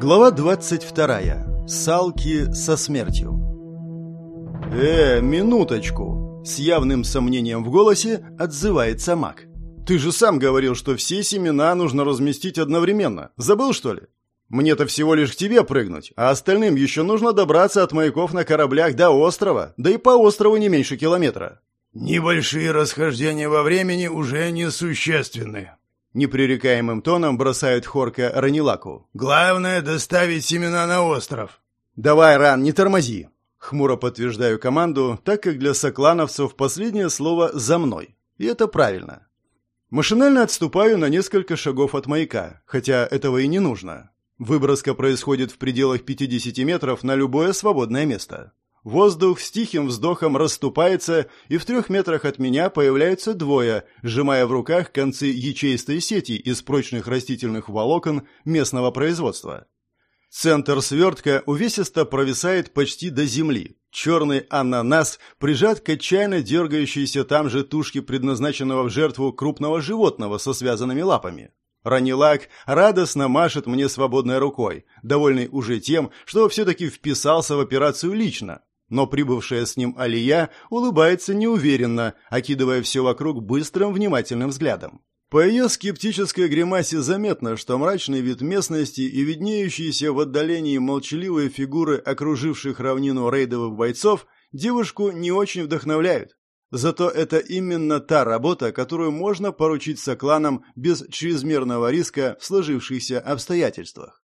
Глава 22. Салки со смертью. «Э, минуточку!» С явным сомнением в голосе отзывается маг. «Ты же сам говорил, что все семена нужно разместить одновременно. Забыл, что ли? Мне-то всего лишь к тебе прыгнуть, а остальным еще нужно добраться от маяков на кораблях до острова, да и по острову не меньше километра». «Небольшие расхождения во времени уже несущественны», Непререкаемым тоном бросает Хорка Ранилаку. «Главное — доставить семена на остров». «Давай, Ран, не тормози!» Хмуро подтверждаю команду, так как для соклановцев последнее слово «за мной». И это правильно. Машинально отступаю на несколько шагов от маяка, хотя этого и не нужно. Выброска происходит в пределах 50 метров на любое свободное место. Воздух с тихим вздохом расступается, и в трех метрах от меня появляются двое, сжимая в руках концы ячеистой сети из прочных растительных волокон местного производства. Центр свертка увесисто провисает почти до земли. Черный ананас прижат к отчаянно дергающейся там же тушке предназначенного в жертву крупного животного со связанными лапами. Ранилак радостно машет мне свободной рукой, довольный уже тем, что все-таки вписался в операцию лично, но прибывшая с ним Алия улыбается неуверенно, окидывая все вокруг быстрым внимательным взглядом. По ее скептической гримасе заметно, что мрачный вид местности и виднеющиеся в отдалении молчаливые фигуры окруживших равнину рейдовых бойцов девушку не очень вдохновляют. Зато это именно та работа, которую можно поручить сокланам без чрезмерного риска в сложившихся обстоятельствах.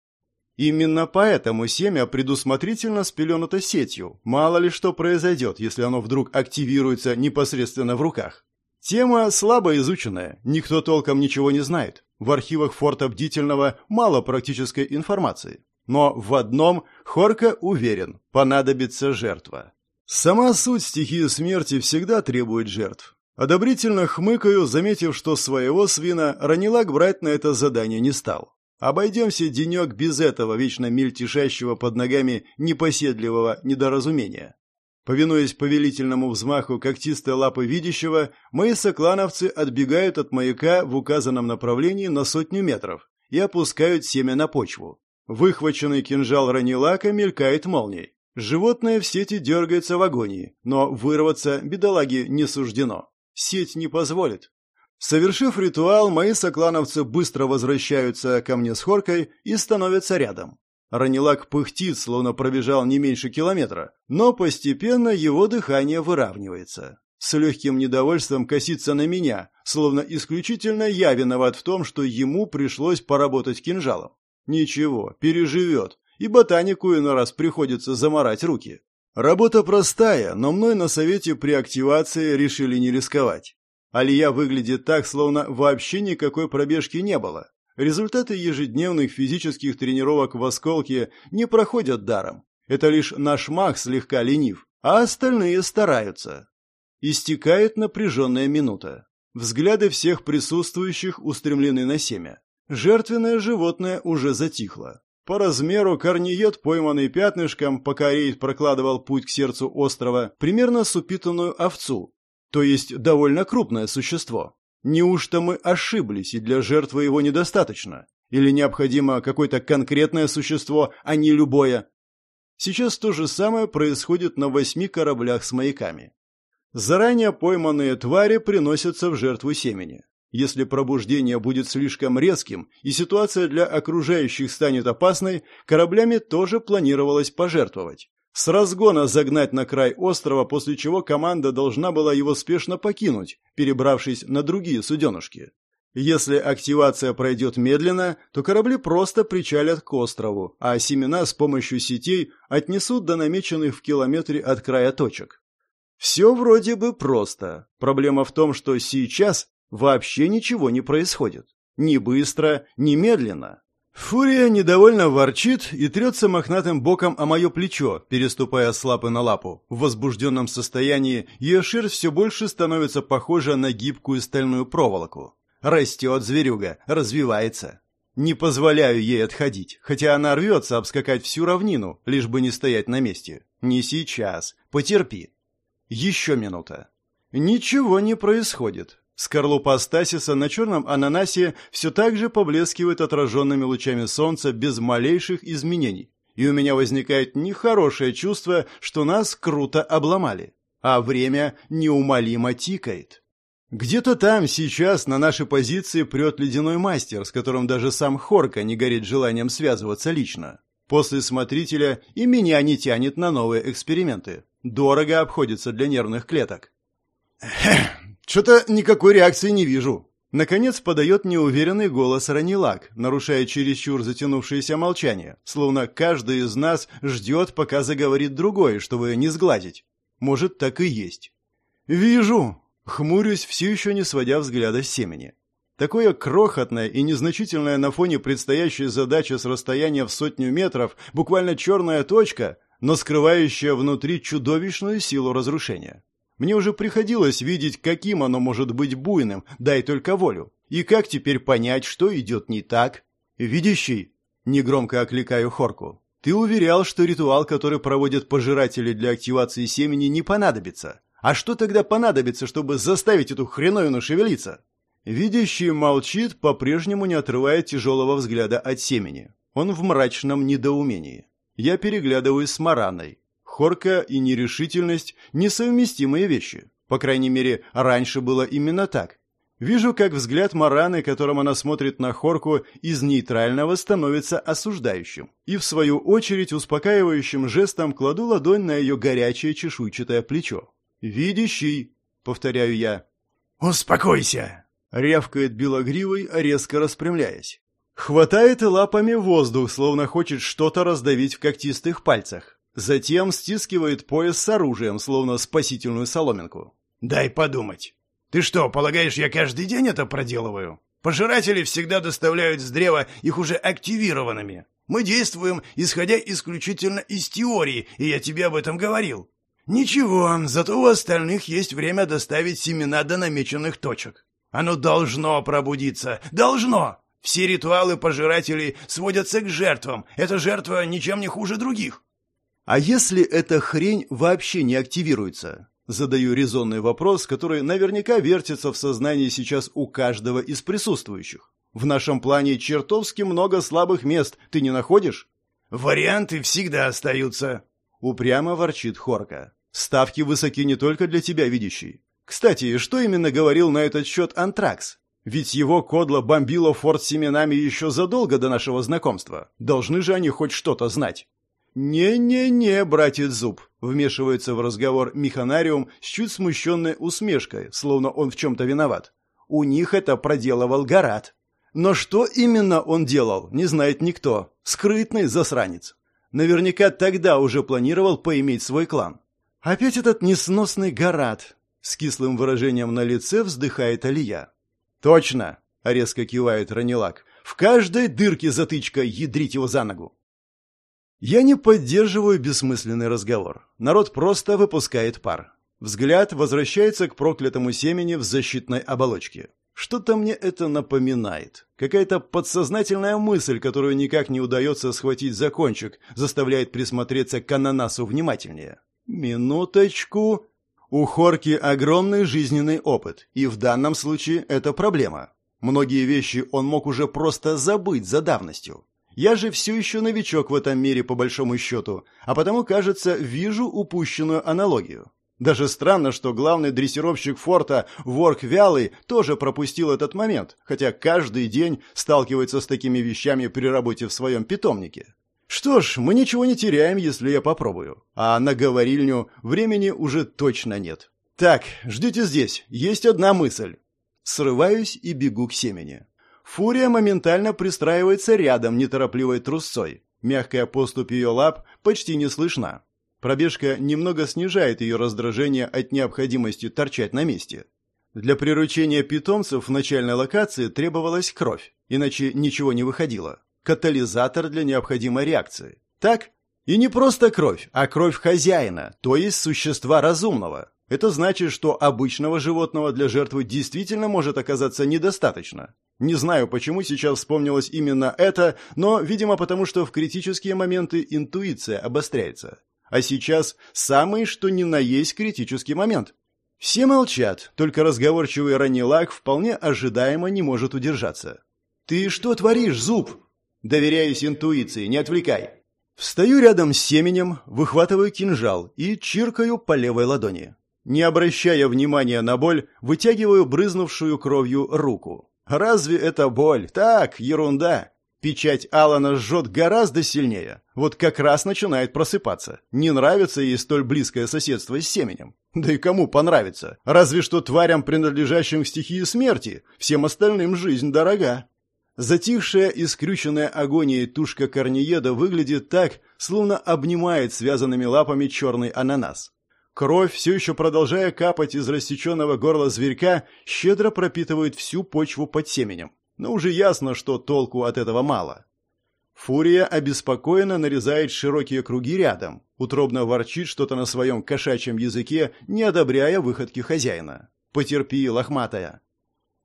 Именно поэтому семя предусмотрительно спеленуто сетью. Мало ли что произойдет, если оно вдруг активируется непосредственно в руках. Тема слабо изученная, никто толком ничего не знает. В архивах форта Бдительного мало практической информации. Но в одном Хорка уверен, понадобится жертва. Сама суть стихии смерти всегда требует жертв. Одобрительно хмыкаю, заметив, что своего свина Ранилак брать на это задание не стал. Обойдемся денек без этого вечно мельтешащего под ногами непоседливого недоразумения. Повинуясь повелительному взмаху когтистой лапы видящего, мои соклановцы отбегают от маяка в указанном направлении на сотню метров и опускают семя на почву. Выхваченный кинжал ранилака мелькает молнией. Животное в сети дергается в агонии, но вырваться бедолаге не суждено. Сеть не позволит. Совершив ритуал, мои соклановцы быстро возвращаются ко мне с хоркой и становятся рядом. Ранилак пыхтит, словно пробежал не меньше километра, но постепенно его дыхание выравнивается. С легким недовольством косится на меня, словно исключительно я виноват в том, что ему пришлось поработать кинжалом. Ничего, переживет, и ботанику иной раз приходится заморать руки. Работа простая, но мной на совете при активации решили не рисковать. Алия выглядит так, словно вообще никакой пробежки не было. Результаты ежедневных физических тренировок в осколке не проходят даром. Это лишь наш маг слегка ленив, а остальные стараются. Истекает напряженная минута. Взгляды всех присутствующих устремлены на семя. Жертвенное животное уже затихло. По размеру корниет, пойманный пятнышком, пока рейд прокладывал путь к сердцу острова, примерно с упитанную овцу, то есть довольно крупное существо. Неужто мы ошиблись, и для жертвы его недостаточно? Или необходимо какое-то конкретное существо, а не любое? Сейчас то же самое происходит на восьми кораблях с маяками. Заранее пойманные твари приносятся в жертву семени. Если пробуждение будет слишком резким и ситуация для окружающих станет опасной, кораблями тоже планировалось пожертвовать. С разгона загнать на край острова, после чего команда должна была его спешно покинуть, перебравшись на другие суденышки. Если активация пройдет медленно, то корабли просто причалят к острову, а семена с помощью сетей отнесут до намеченных в километре от края точек. Все вроде бы просто. Проблема в том, что сейчас вообще ничего не происходит. Ни быстро, ни медленно. Фурия недовольно ворчит и трется мохнатым боком о мое плечо, переступая с лапы на лапу. В возбужденном состоянии ее шерсть все больше становится похожа на гибкую стальную проволоку. Растет зверюга, развивается. Не позволяю ей отходить, хотя она рвется обскакать всю равнину, лишь бы не стоять на месте. Не сейчас. Потерпи. Еще минута. Ничего не происходит. Скорлупа стасиса на черном ананасе все так же поблескивает отраженными лучами солнца без малейших изменений. И у меня возникает нехорошее чувство, что нас круто обломали. А время неумолимо тикает. Где-то там сейчас на наши позиции прет ледяной мастер, с которым даже сам Хорка не горит желанием связываться лично. После смотрителя и меня не тянет на новые эксперименты. Дорого обходится для нервных клеток. Что-то никакой реакции не вижу. Наконец подает неуверенный голос Ранилак, нарушая чересчур затянувшееся молчание, словно каждый из нас ждет, пока заговорит другой, чтобы не сгладить. Может, так и есть. «Вижу!» Хмурюсь, все еще не сводя взгляда с семени. Такое крохотное и незначительное на фоне предстоящей задачи с расстояния в сотню метров, буквально черная точка, но скрывающая внутри чудовищную силу разрушения. Мне уже приходилось видеть, каким оно может быть буйным, дай только волю. И как теперь понять, что идет не так? «Видящий?» — негромко окликаю Хорку. «Ты уверял, что ритуал, который проводят пожиратели для активации семени, не понадобится. А что тогда понадобится, чтобы заставить эту хреновину шевелиться? Видящий молчит, по-прежнему не отрывая тяжелого взгляда от семени. Он в мрачном недоумении. Я переглядываюсь с Мараной. Хорка и нерешительность – несовместимые вещи. По крайней мере, раньше было именно так. Вижу, как взгляд Мараны, которым она смотрит на Хорку, из нейтрального становится осуждающим. И, в свою очередь, успокаивающим жестом кладу ладонь на ее горячее чешуйчатое плечо. «Видящий», — повторяю я. «Успокойся», — рявкает белогривый, резко распрямляясь. Хватает лапами воздух, словно хочет что-то раздавить в когтистых пальцах. Затем стискивает пояс с оружием, словно спасительную соломинку. «Дай подумать. Ты что, полагаешь, я каждый день это проделываю? Пожиратели всегда доставляют с древа их уже активированными. Мы действуем, исходя исключительно из теории, и я тебе об этом говорил. «Ничего, зато у остальных есть время доставить семена до намеченных точек. Оно должно пробудиться, должно! Все ритуалы пожирателей сводятся к жертвам. Эта жертва ничем не хуже других». «А если эта хрень вообще не активируется?» Задаю резонный вопрос, который наверняка вертится в сознании сейчас у каждого из присутствующих. «В нашем плане чертовски много слабых мест, ты не находишь?» «Варианты всегда остаются», Упрямо ворчит Хорка. Ставки высоки не только для тебя, видящий. Кстати, что именно говорил на этот счет Антракс? Ведь его кодло бомбило форт семенами еще задолго до нашего знакомства. Должны же они хоть что-то знать. «Не-не-не, братец Зуб», — вмешивается в разговор Механариум с чуть смущенной усмешкой, словно он в чем-то виноват. «У них это проделывал Гарат». Но что именно он делал, не знает никто. Скрытный засранец. Наверняка тогда уже планировал поиметь свой клан. Опять этот несносный Гарат. С кислым выражением на лице вздыхает Алия. Точно, резко кивает Ранилак. В каждой дырке затычка ядрить его за ногу. Я не поддерживаю бессмысленный разговор. Народ просто выпускает пар. Взгляд возвращается к проклятому семени в защитной оболочке. Что-то мне это напоминает. Какая-то подсознательная мысль, которую никак не удается схватить за кончик, заставляет присмотреться к ананасу внимательнее. Минуточку. У Хорки огромный жизненный опыт, и в данном случае это проблема. Многие вещи он мог уже просто забыть за давностью. Я же все еще новичок в этом мире по большому счету, а потому, кажется, вижу упущенную аналогию. Даже странно, что главный дрессировщик форта Ворк Вялый тоже пропустил этот момент, хотя каждый день сталкивается с такими вещами при работе в своем питомнике. Что ж, мы ничего не теряем, если я попробую. А на говорильню времени уже точно нет. Так, ждите здесь, есть одна мысль. Срываюсь и бегу к семени. Фурия моментально пристраивается рядом неторопливой трусцой. Мягкая поступь ее лап почти не слышна. Пробежка немного снижает ее раздражение от необходимости торчать на месте. Для приручения питомцев в начальной локации требовалась кровь, иначе ничего не выходило. Катализатор для необходимой реакции. Так? И не просто кровь, а кровь хозяина, то есть существа разумного. Это значит, что обычного животного для жертвы действительно может оказаться недостаточно. Не знаю, почему сейчас вспомнилось именно это, но, видимо, потому что в критические моменты интуиция обостряется. А сейчас самый что ни на есть критический момент. Все молчат, только разговорчивый ранилак вполне ожидаемо не может удержаться. «Ты что творишь, Зуб?» «Доверяюсь интуиции, не отвлекай». Встаю рядом с семенем, выхватываю кинжал и чиркаю по левой ладони. Не обращая внимания на боль, вытягиваю брызнувшую кровью руку. Разве это боль? Так, ерунда. Печать Алана жжет гораздо сильнее. Вот как раз начинает просыпаться. Не нравится ей столь близкое соседство с семенем. Да и кому понравится? Разве что тварям, принадлежащим к стихии смерти. Всем остальным жизнь дорога. Затихшая и скрюченная агонией тушка корнееда выглядит так, словно обнимает связанными лапами черный ананас. Кровь, все еще продолжая капать из рассеченного горла зверька, щедро пропитывает всю почву под семенем. Но уже ясно, что толку от этого мало. Фурия обеспокоенно нарезает широкие круги рядом, утробно ворчит что-то на своем кошачьем языке, не одобряя выходки хозяина. «Потерпи, лохматая!»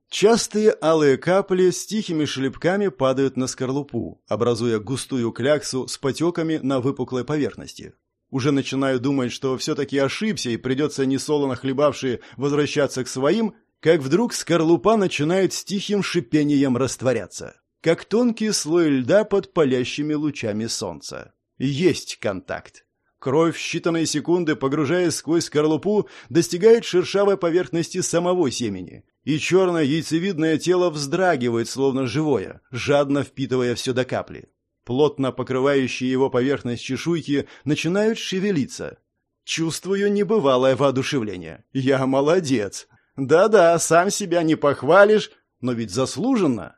Частые алые капли с тихими шлепками падают на скорлупу, образуя густую кляксу с потеками на выпуклой поверхности. Уже начинаю думать, что все-таки ошибся и придется несолоно хлебавшие возвращаться к своим, как вдруг скорлупа начинает с тихим шипением растворяться, как тонкий слой льда под палящими лучами солнца. Есть контакт. Кровь в считанные секунды, погружаясь сквозь скорлупу, достигает шершавой поверхности самого семени, и черное яйцевидное тело вздрагивает, словно живое, жадно впитывая все до капли. Плотно покрывающие его поверхность чешуйки начинают шевелиться. Чувствую небывалое воодушевление. Я молодец. Да-да, сам себя не похвалишь, но ведь заслуженно.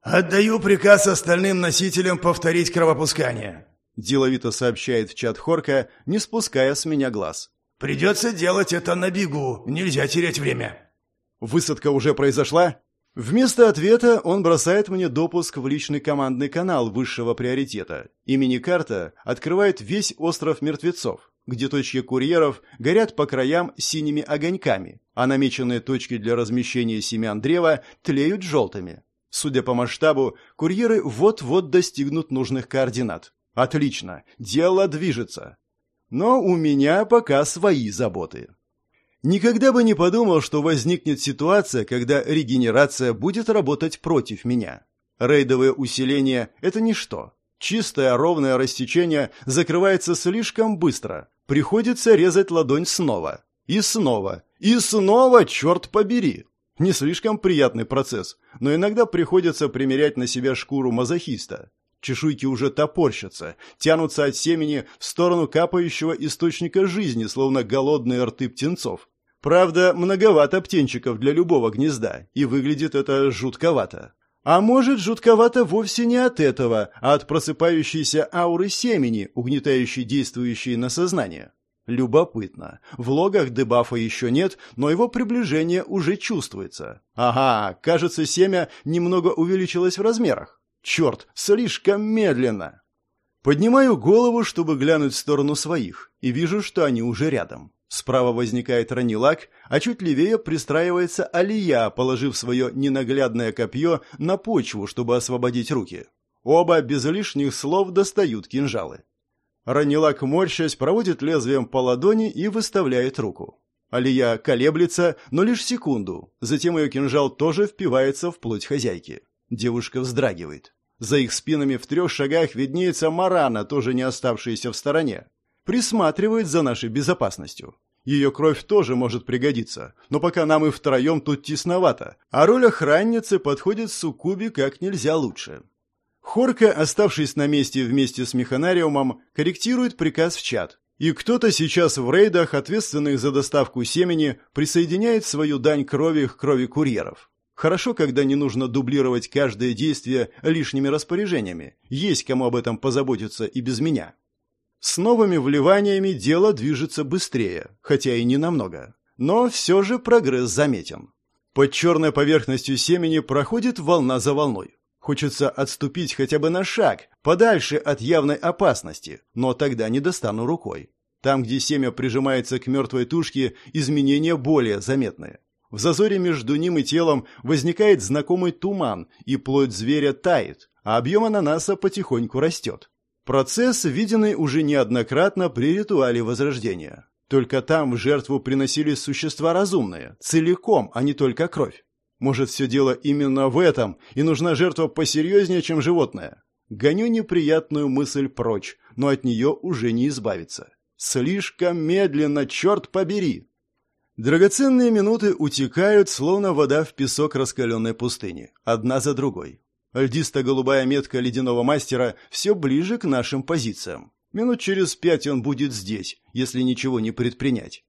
«Отдаю приказ остальным носителям повторить кровопускание», — деловито сообщает в чат Хорка, не спуская с меня глаз. «Придется делать это на бегу, нельзя терять время». «Высадка уже произошла?» Вместо ответа он бросает мне допуск в личный командный канал высшего приоритета. И мини-карта открывает весь остров мертвецов, где точки курьеров горят по краям синими огоньками, а намеченные точки для размещения семян древа тлеют желтыми. Судя по масштабу, курьеры вот-вот достигнут нужных координат. Отлично, дело движется. Но у меня пока свои заботы. Никогда бы не подумал, что возникнет ситуация, когда регенерация будет работать против меня. Рейдовое усиление – это ничто. Чистое ровное растечение закрывается слишком быстро. Приходится резать ладонь снова. И снова. И снова, черт побери. Не слишком приятный процесс, но иногда приходится примерять на себя шкуру мазохиста. Чешуйки уже топорщатся, тянутся от семени в сторону капающего источника жизни, словно голодные рты птенцов. Правда, многовато птенчиков для любого гнезда, и выглядит это жутковато. А может, жутковато вовсе не от этого, а от просыпающейся ауры семени, угнетающей действующей на сознание. Любопытно. В логах дебафа еще нет, но его приближение уже чувствуется. Ага, кажется, семя немного увеличилось в размерах. Черт, слишком медленно. Поднимаю голову, чтобы глянуть в сторону своих, и вижу, что они уже рядом. Справа возникает Ранилак, а чуть левее пристраивается Алия, положив свое ненаглядное копье на почву, чтобы освободить руки. Оба без лишних слов достают кинжалы. Ранилак, морщась, проводит лезвием по ладони и выставляет руку. Алия колеблется, но лишь секунду. Затем ее кинжал тоже впивается в плоть хозяйки. Девушка вздрагивает. За их спинами в трех шагах виднеется Марана, тоже не оставшаяся в стороне присматривает за нашей безопасностью. Ее кровь тоже может пригодиться, но пока нам и втроем тут тесновато, а роль охранницы подходит Сукуби как нельзя лучше. Хорка, оставшись на месте вместе с механариумом, корректирует приказ в чат. И кто-то сейчас в рейдах, ответственных за доставку семени, присоединяет свою дань крови к крови курьеров. Хорошо, когда не нужно дублировать каждое действие лишними распоряжениями. Есть кому об этом позаботиться и без меня. С новыми вливаниями дело движется быстрее, хотя и не намного. Но все же прогресс заметен. Под черной поверхностью семени проходит волна за волной. Хочется отступить хотя бы на шаг, подальше от явной опасности, но тогда не достану рукой. Там, где семя прижимается к мертвой тушке, изменения более заметные. В зазоре между ним и телом возникает знакомый туман, и плоть зверя тает, а объем ананаса потихоньку растет. Процесс, виденный уже неоднократно при ритуале Возрождения. Только там в жертву приносились существа разумные, целиком, а не только кровь. Может, все дело именно в этом, и нужна жертва посерьезнее, чем животное. Гоню неприятную мысль прочь, но от нее уже не избавиться. Слишком медленно, черт побери! Драгоценные минуты утекают, словно вода в песок раскаленной пустыни, одна за другой. Льдисто-голубая метка ледяного мастера все ближе к нашим позициям. Минут через пять он будет здесь, если ничего не предпринять.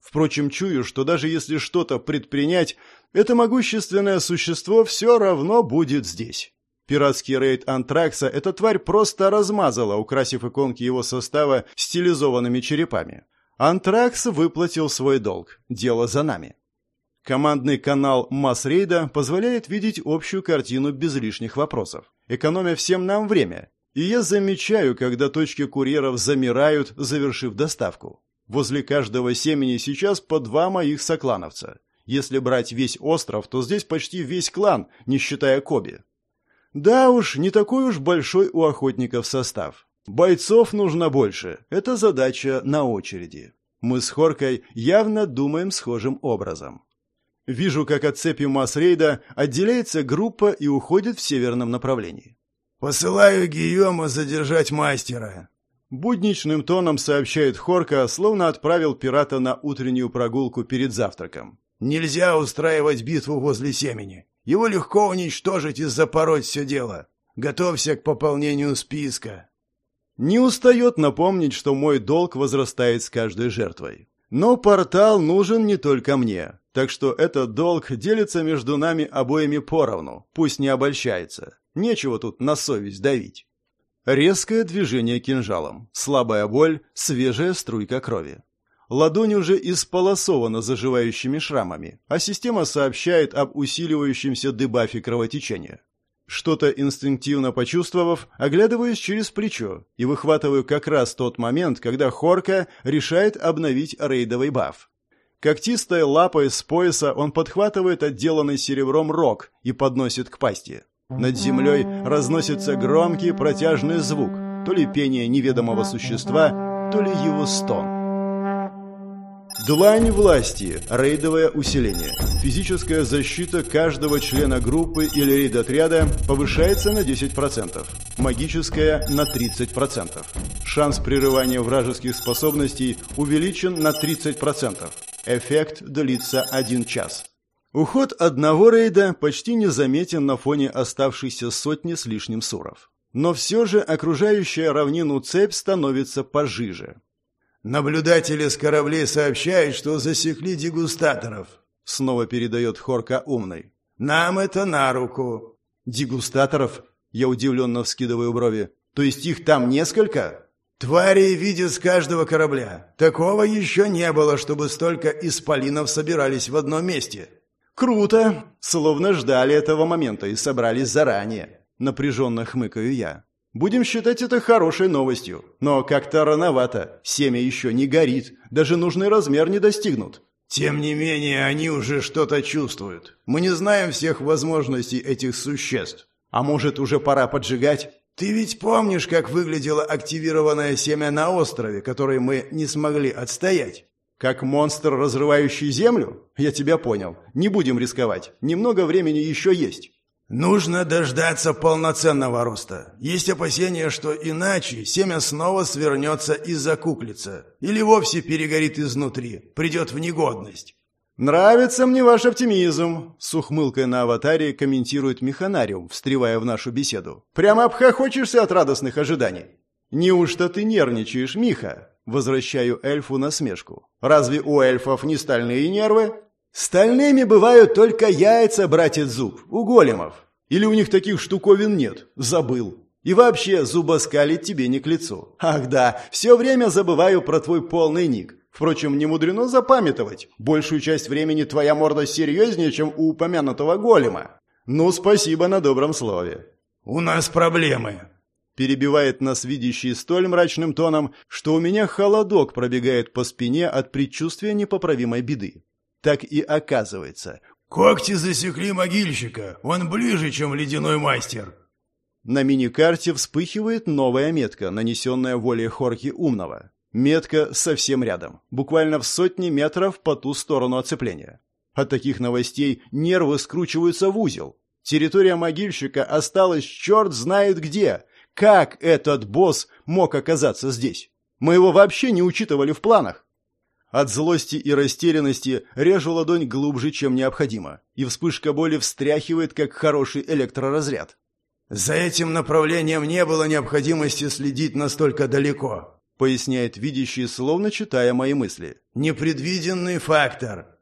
Впрочем, чую, что даже если что-то предпринять, это могущественное существо все равно будет здесь. Пиратский рейд Антракса эта тварь просто размазала, украсив иконки его состава стилизованными черепами. Антракс выплатил свой долг. Дело за нами. Командный канал Масс-рейда позволяет видеть общую картину без лишних вопросов, экономя всем нам время и я замечаю, когда точки курьеров замирают, завершив доставку. Возле каждого семени сейчас по два моих соклановца. Если брать весь остров, то здесь почти весь клан, не считая Коби. Да уж, не такой уж большой у охотников состав. Бойцов нужно больше. Это задача на очереди. Мы с Хоркой явно думаем схожим образом. Вижу, как от цепи масс-рейда отделяется группа и уходит в северном направлении. «Посылаю Гийома задержать мастера», — будничным тоном сообщает Хорка, словно отправил пирата на утреннюю прогулку перед завтраком. «Нельзя устраивать битву возле семени. Его легко уничтожить и запороть все дело. Готовься к пополнению списка». Не устает напомнить, что мой долг возрастает с каждой жертвой. Но портал нужен не только мне, так что этот долг делится между нами обоими поровну, пусть не обольщается. Нечего тут на совесть давить. Резкое движение кинжалом, слабая боль, свежая струйка крови. Ладонь уже исполосована заживающими шрамами, а система сообщает об усиливающемся дебафе кровотечения. Что-то инстинктивно почувствовав, оглядываюсь через плечо и выхватываю как раз тот момент, когда Хорка решает обновить рейдовый баф. Когтистой лапой с пояса он подхватывает отделанный серебром рог и подносит к пасти. Над землей разносится громкий протяжный звук, то ли пение неведомого существа, то ли его стон. Длань власти. Рейдовое усиление. Физическая защита каждого члена группы или рейд-отряда повышается на 10%. Магическая на 30%. Шанс прерывания вражеских способностей увеличен на 30%. Эффект длится 1 час. Уход одного рейда почти незаметен на фоне оставшейся сотни с лишним суров. Но все же окружающая равнину цепь становится пожиже. «Наблюдатели с кораблей сообщают, что засекли дегустаторов», — снова передает Хорка умный. «Нам это на руку». «Дегустаторов?» — я удивленно вскидываю брови. «То есть их там несколько?» «Твари видят с каждого корабля. Такого еще не было, чтобы столько исполинов собирались в одном месте». «Круто! Словно ждали этого момента и собрались заранее», — напряженно хмыкаю я. «Будем считать это хорошей новостью. Но как-то рановато. Семя еще не горит. Даже нужный размер не достигнут». «Тем не менее, они уже что-то чувствуют. Мы не знаем всех возможностей этих существ. А может, уже пора поджигать?» «Ты ведь помнишь, как выглядело активированное семя на острове, которое мы не смогли отстоять?» Как монстр, разрывающий землю? Я тебя понял. Не будем рисковать. Немного времени еще есть. Нужно дождаться полноценного роста. Есть опасения, что иначе семя снова свернется и закуклится. Или вовсе перегорит изнутри, придет в негодность. «Нравится мне ваш оптимизм», — с ухмылкой на аватаре комментирует Механариум, встревая в нашу беседу. «Прямо обхохочешься от радостных ожиданий». «Неужто ты нервничаешь, Миха?» Возвращаю эльфу насмешку. «Разве у эльфов не стальные нервы?» «Стальными бывают только яйца, братец Зуб, у големов. Или у них таких штуковин нет? Забыл. И вообще, зубоскалить тебе не к лицу. Ах да, все время забываю про твой полный ник. Впрочем, не мудрено запамятовать. Большую часть времени твоя морда серьезнее, чем у упомянутого голема. Ну, спасибо на добром слове». «У нас проблемы», перебивает нас видящий столь мрачным тоном, что у меня холодок пробегает по спине от предчувствия непоправимой беды. Так и оказывается. «Когти засекли могильщика. Он ближе, чем ледяной мастер». На миникарте вспыхивает новая метка, нанесенная волей Хорки Умного. Метка совсем рядом, буквально в сотни метров по ту сторону оцепления. От таких новостей нервы скручиваются в узел. Территория могильщика осталась черт знает где. Как этот босс мог оказаться здесь? Мы его вообще не учитывали в планах. От злости и растерянности режу ладонь глубже, чем необходимо, и вспышка боли встряхивает, как хороший электроразряд. «За этим направлением не было необходимости следить настолько далеко», поясняет видящий, словно читая мои мысли. «Непредвиденный фактор».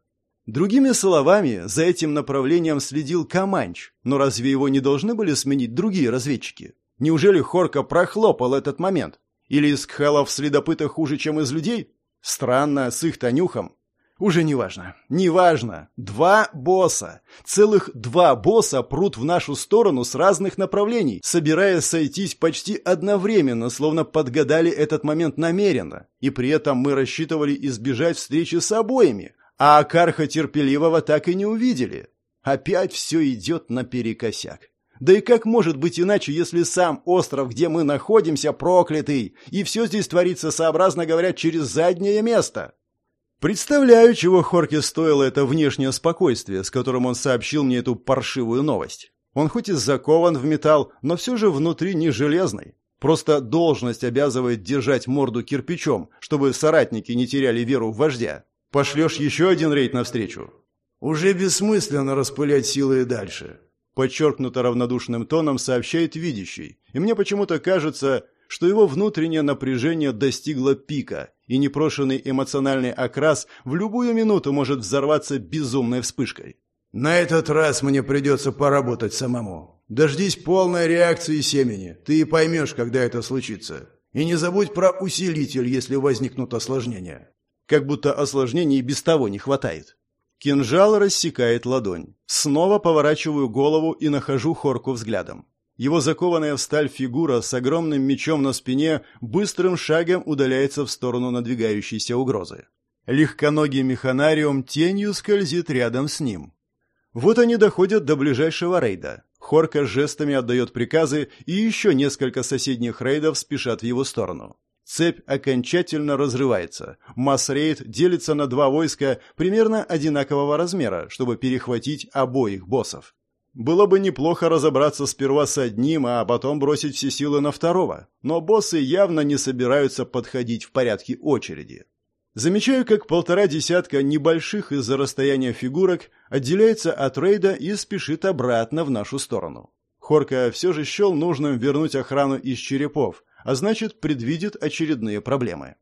Другими словами, за этим направлением следил Каманч, но разве его не должны были сменить другие разведчики? Неужели Хорка прохлопал этот момент? Или из кхалов следопыта хуже, чем из людей? Странно, с их-то нюхом. Уже не важно. Не важно. Два босса. Целых два босса прут в нашу сторону с разных направлений, собираясь сойтись почти одновременно, словно подгадали этот момент намеренно. И при этом мы рассчитывали избежать встречи с обоими, а Акарха терпеливого так и не увидели. Опять все идет наперекосяк. Да и как может быть иначе, если сам остров, где мы находимся, проклятый, и все здесь творится, сообразно говоря, через заднее место? Представляю, чего Хорке стоило это внешнее спокойствие, с которым он сообщил мне эту паршивую новость. Он хоть и закован в металл, но все же внутри не железный. Просто должность обязывает держать морду кирпичом, чтобы соратники не теряли веру в вождя. Пошлешь еще один рейд навстречу? Уже бессмысленно распылять силы и дальше подчеркнуто равнодушным тоном сообщает видящий, и мне почему-то кажется, что его внутреннее напряжение достигло пика, и непрошенный эмоциональный окрас в любую минуту может взорваться безумной вспышкой. «На этот раз мне придется поработать самому. Дождись полной реакции семени, ты и поймешь, когда это случится. И не забудь про усилитель, если возникнут осложнения». Как будто осложнений без того не хватает. Кинжал рассекает ладонь. Снова поворачиваю голову и нахожу Хорку взглядом. Его закованная в сталь фигура с огромным мечом на спине быстрым шагом удаляется в сторону надвигающейся угрозы. Легконогий механариум тенью скользит рядом с ним. Вот они доходят до ближайшего рейда. Хорка жестами отдает приказы, и еще несколько соседних рейдов спешат в его сторону. Цепь окончательно разрывается. Масс-рейд делится на два войска примерно одинакового размера, чтобы перехватить обоих боссов. Было бы неплохо разобраться сперва с одним, а потом бросить все силы на второго. Но боссы явно не собираются подходить в порядке очереди. Замечаю, как полтора десятка небольших из-за расстояния фигурок отделяется от рейда и спешит обратно в нашу сторону. Хорка все же счел нужным вернуть охрану из черепов, а значит, предвидит очередные проблемы.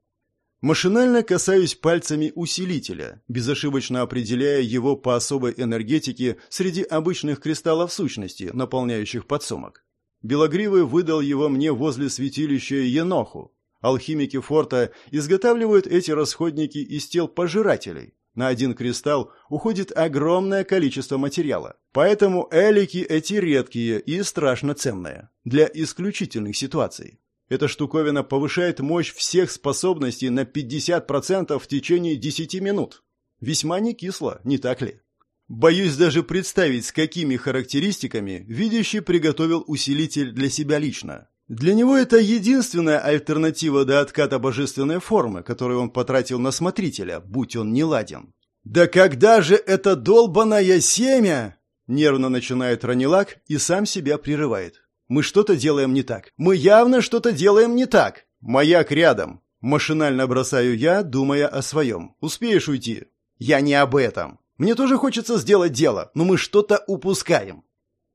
Машинально касаюсь пальцами усилителя, безошибочно определяя его по особой энергетике среди обычных кристаллов сущности, наполняющих подсумок. Белогривый выдал его мне возле святилища Еноху. Алхимики форта изготавливают эти расходники из тел пожирателей. На один кристалл уходит огромное количество материала. Поэтому элики эти редкие и страшно ценные. Для исключительных ситуаций. Эта штуковина повышает мощь всех способностей на 50% в течение 10 минут. Весьма не кисло, не так ли? Боюсь даже представить, с какими характеристиками видящий приготовил усилитель для себя лично. Для него это единственная альтернатива до отката божественной формы, которую он потратил на смотрителя, будь он не ладен. «Да когда же это долбаное семя?» Нервно начинает Ранилак и сам себя прерывает. Мы что-то делаем не так. Мы явно что-то делаем не так. Маяк рядом. Машинально бросаю я, думая о своем. Успеешь уйти? Я не об этом. Мне тоже хочется сделать дело, но мы что-то упускаем.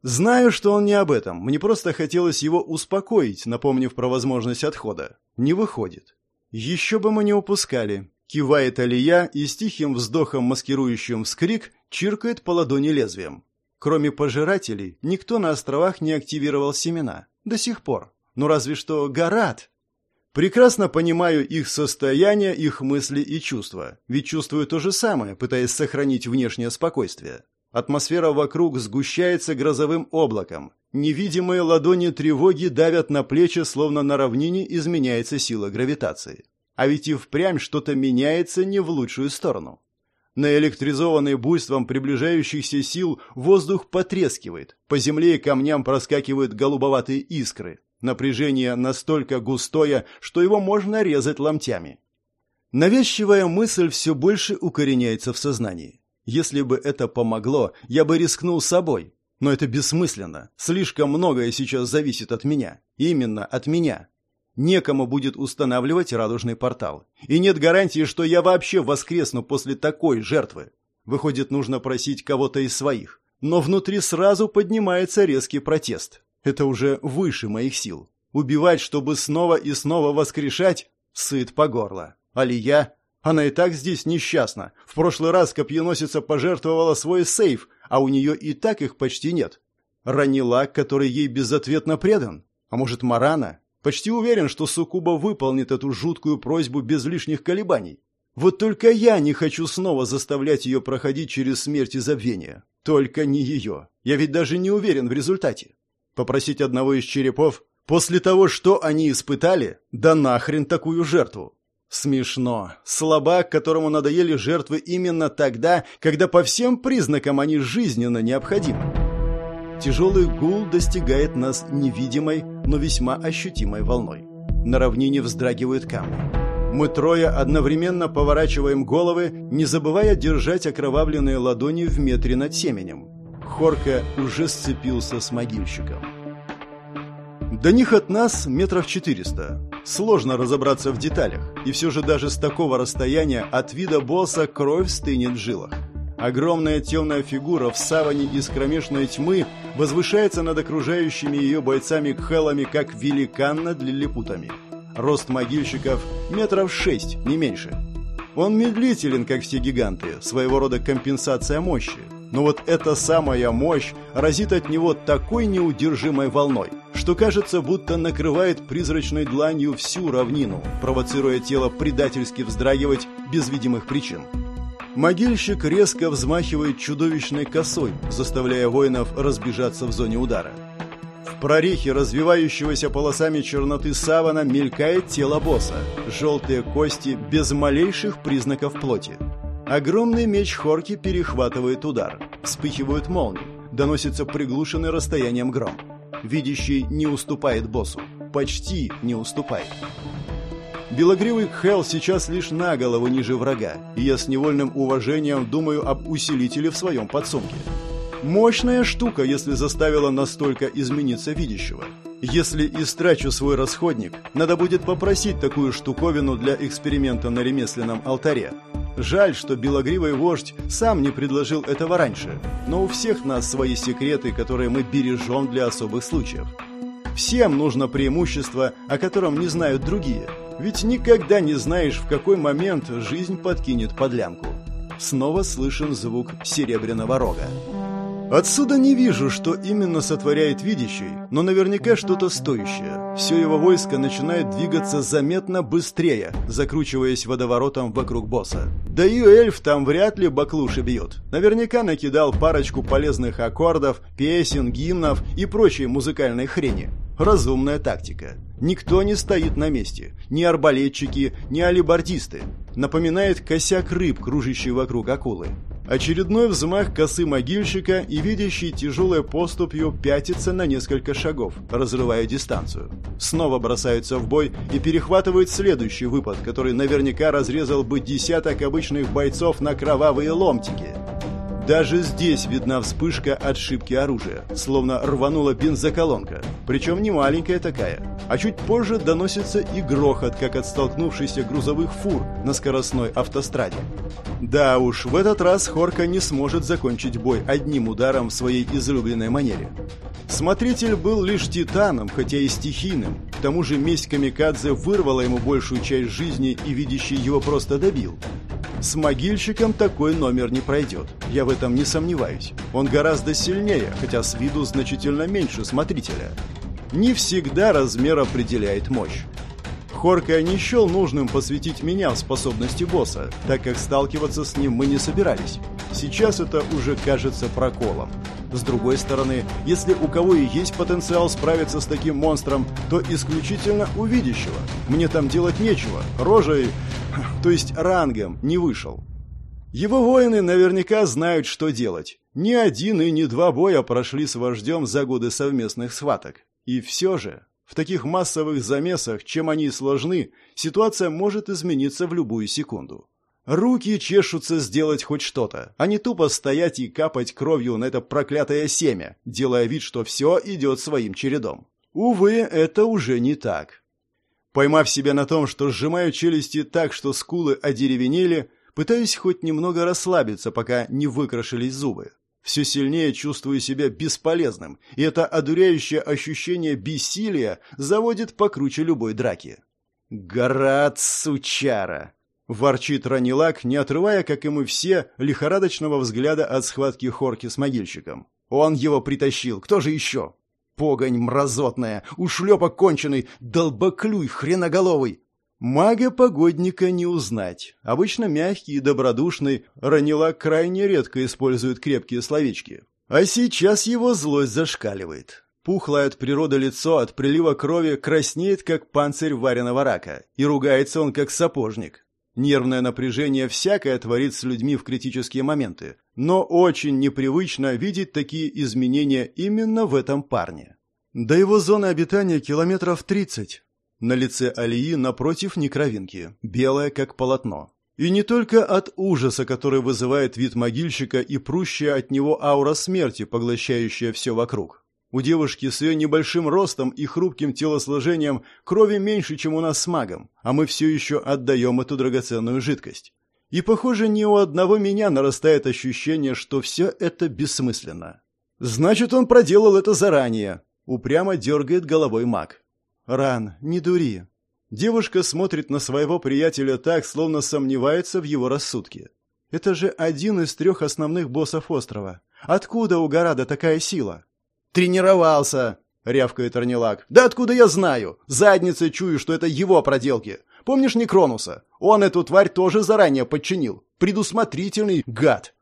Знаю, что он не об этом. Мне просто хотелось его успокоить, напомнив про возможность отхода. Не выходит. Еще бы мы не упускали. Кивает Алия и с тихим вздохом, маскирующим вскрик, чиркает по ладони лезвием. Кроме пожирателей, никто на островах не активировал семена. До сих пор. Ну разве что Гарат. Прекрасно понимаю их состояние, их мысли и чувства. Ведь чувствую то же самое, пытаясь сохранить внешнее спокойствие. Атмосфера вокруг сгущается грозовым облаком. Невидимые ладони тревоги давят на плечи, словно на равнине изменяется сила гравитации. А ведь и впрямь что-то меняется не в лучшую сторону. Наэлектризованный буйством приближающихся сил воздух потрескивает, по земле и камням проскакивают голубоватые искры. Напряжение настолько густое, что его можно резать ломтями. Навязчивая мысль все больше укореняется в сознании. Если бы это помогло, я бы рискнул собой. Но это бессмысленно. Слишком многое сейчас зависит от меня. Именно от меня. Некому будет устанавливать радужный портал. И нет гарантии, что я вообще воскресну после такой жертвы. Выходит, нужно просить кого-то из своих. Но внутри сразу поднимается резкий протест. Это уже выше моих сил. Убивать, чтобы снова и снова воскрешать, сыт по горло. Алия, она и так здесь несчастна. В прошлый раз копьеносица пожертвовала свой сейф, а у нее и так их почти нет. Ранилак, который ей безответно предан. А может, Марана? Почти уверен, что Сукуба выполнит эту жуткую просьбу без лишних колебаний. Вот только я не хочу снова заставлять ее проходить через смерть и забвение. Только не ее. Я ведь даже не уверен в результате. Попросить одного из черепов после того, что они испытали, да нахрен такую жертву. Смешно. Слабак, которому надоели жертвы именно тогда, когда по всем признакам они жизненно необходимы. Тяжелый гул достигает нас невидимой, но весьма ощутимой волной. На равнине вздрагивают камни. Мы трое одновременно поворачиваем головы, не забывая держать окровавленные ладони в метре над семенем. Хорка уже сцепился с могильщиком. До них от нас метров четыреста. Сложно разобраться в деталях, и все же даже с такого расстояния от вида босса кровь стынет в жилах. Огромная темная фигура в саване из кромешной тьмы возвышается над окружающими ее бойцами-кхелами, как великан над лилипутами. Рост могильщиков метров шесть, не меньше. Он медлителен, как все гиганты, своего рода компенсация мощи. Но вот эта самая мощь разит от него такой неудержимой волной, что кажется, будто накрывает призрачной дланью всю равнину, провоцируя тело предательски вздрагивать без видимых причин. Могильщик резко взмахивает чудовищной косой, заставляя воинов разбежаться в зоне удара. В прорехе развивающегося полосами черноты савана мелькает тело босса, желтые кости без малейших признаков плоти. Огромный меч Хорки перехватывает удар. Вспыхивают молнии. Доносится приглушенный расстоянием гром. Видящий не уступает боссу. Почти не уступает. Белогривый Кхел сейчас лишь на голову ниже врага, и я с невольным уважением думаю об усилителе в своем подсумке. Мощная штука, если заставила настолько измениться видящего. Если истрачу свой расходник, надо будет попросить такую штуковину для эксперимента на ремесленном алтаре. Жаль, что белогривый вождь сам не предложил этого раньше, но у всех нас свои секреты, которые мы бережем для особых случаев. Всем нужно преимущество, о котором не знают другие, ведь никогда не знаешь, в какой момент жизнь подкинет подлянку. Снова слышен звук серебряного рога. Отсюда не вижу, что именно сотворяет видящий, но наверняка что-то стоящее. Все его войско начинает двигаться заметно быстрее, закручиваясь водоворотом вокруг босса. Да и эльф там вряд ли баклуши бьет. Наверняка накидал парочку полезных аккордов, песен, гимнов и прочей музыкальной хрени. Разумная тактика. Никто не стоит на месте. Ни арбалетчики, ни алибардисты. Напоминает косяк рыб, кружащий вокруг акулы. Очередной взмах косы могильщика и видящий тяжелой поступью пятится на несколько шагов, разрывая дистанцию. Снова бросаются в бой и перехватывают следующий выпад, который наверняка разрезал бы десяток обычных бойцов на кровавые ломтики. Даже здесь видна вспышка от шибки оружия, словно рванула бензоколонка. Причем не маленькая такая. А чуть позже доносится и грохот, как от столкнувшихся грузовых фур на скоростной автостраде. Да уж, в этот раз Хорка не сможет закончить бой одним ударом в своей излюбленной манере. Смотритель был лишь титаном, хотя и стихийным. К тому же месть Камикадзе вырвала ему большую часть жизни и видящий его просто добил. С могильщиком такой номер не пройдет. Я в этом не сомневаюсь. Он гораздо сильнее, хотя с виду значительно меньше смотрителя. Не всегда размер определяет мощь. Хорка не счел нужным посвятить меня в способности босса, так как сталкиваться с ним мы не собирались. Сейчас это уже кажется проколом. С другой стороны, если у кого и есть потенциал справиться с таким монстром, то исключительно у видящего. Мне там делать нечего. Рожей, то есть рангом, не вышел. Его воины наверняка знают, что делать. Ни один и ни два боя прошли с вождем за годы совместных схваток. И все же В таких массовых замесах, чем они сложны, ситуация может измениться в любую секунду. Руки чешутся сделать хоть что-то, а не тупо стоять и капать кровью на это проклятое семя, делая вид, что все идет своим чередом. Увы, это уже не так. Поймав себя на том, что сжимаю челюсти так, что скулы одеревенели, пытаюсь хоть немного расслабиться, пока не выкрашились зубы. Все сильнее чувствую себя бесполезным, и это одуряющее ощущение бессилия заводит покруче любой драки. «Город, сучара!» — ворчит Ранилак, не отрывая, как и мы все, лихорадочного взгляда от схватки Хорки с могильщиком. «Он его притащил, кто же еще?» Погонь мразотная, ушлепок конченый, долбоклюй хреноголовый. Мага-погодника не узнать. Обычно мягкий и добродушный, Ранила крайне редко использует крепкие словечки. А сейчас его злость зашкаливает. Пухлое от природы лицо от прилива крови краснеет, как панцирь вареного рака, и ругается он, как сапожник. Нервное напряжение всякое творит с людьми в критические моменты, но очень непривычно видеть такие изменения именно в этом парне. До его зоны обитания километров 30. На лице Алии напротив не кровинки, белое как полотно. И не только от ужаса, который вызывает вид могильщика и прущая от него аура смерти, поглощающая все вокруг. У девушки с ее небольшим ростом и хрупким телосложением крови меньше, чем у нас с магом, а мы все еще отдаем эту драгоценную жидкость. И, похоже, ни у одного меня нарастает ощущение, что все это бессмысленно. Значит, он проделал это заранее. Упрямо дергает головой маг. Ран, не дури. Девушка смотрит на своего приятеля так, словно сомневается в его рассудке. Это же один из трех основных боссов острова. Откуда у Горада такая сила? «Тренировался!» — рявкает Арнилак. «Да откуда я знаю? Задницей чую, что это его проделки. Помнишь Некронуса? Он эту тварь тоже заранее подчинил. Предусмотрительный гад!»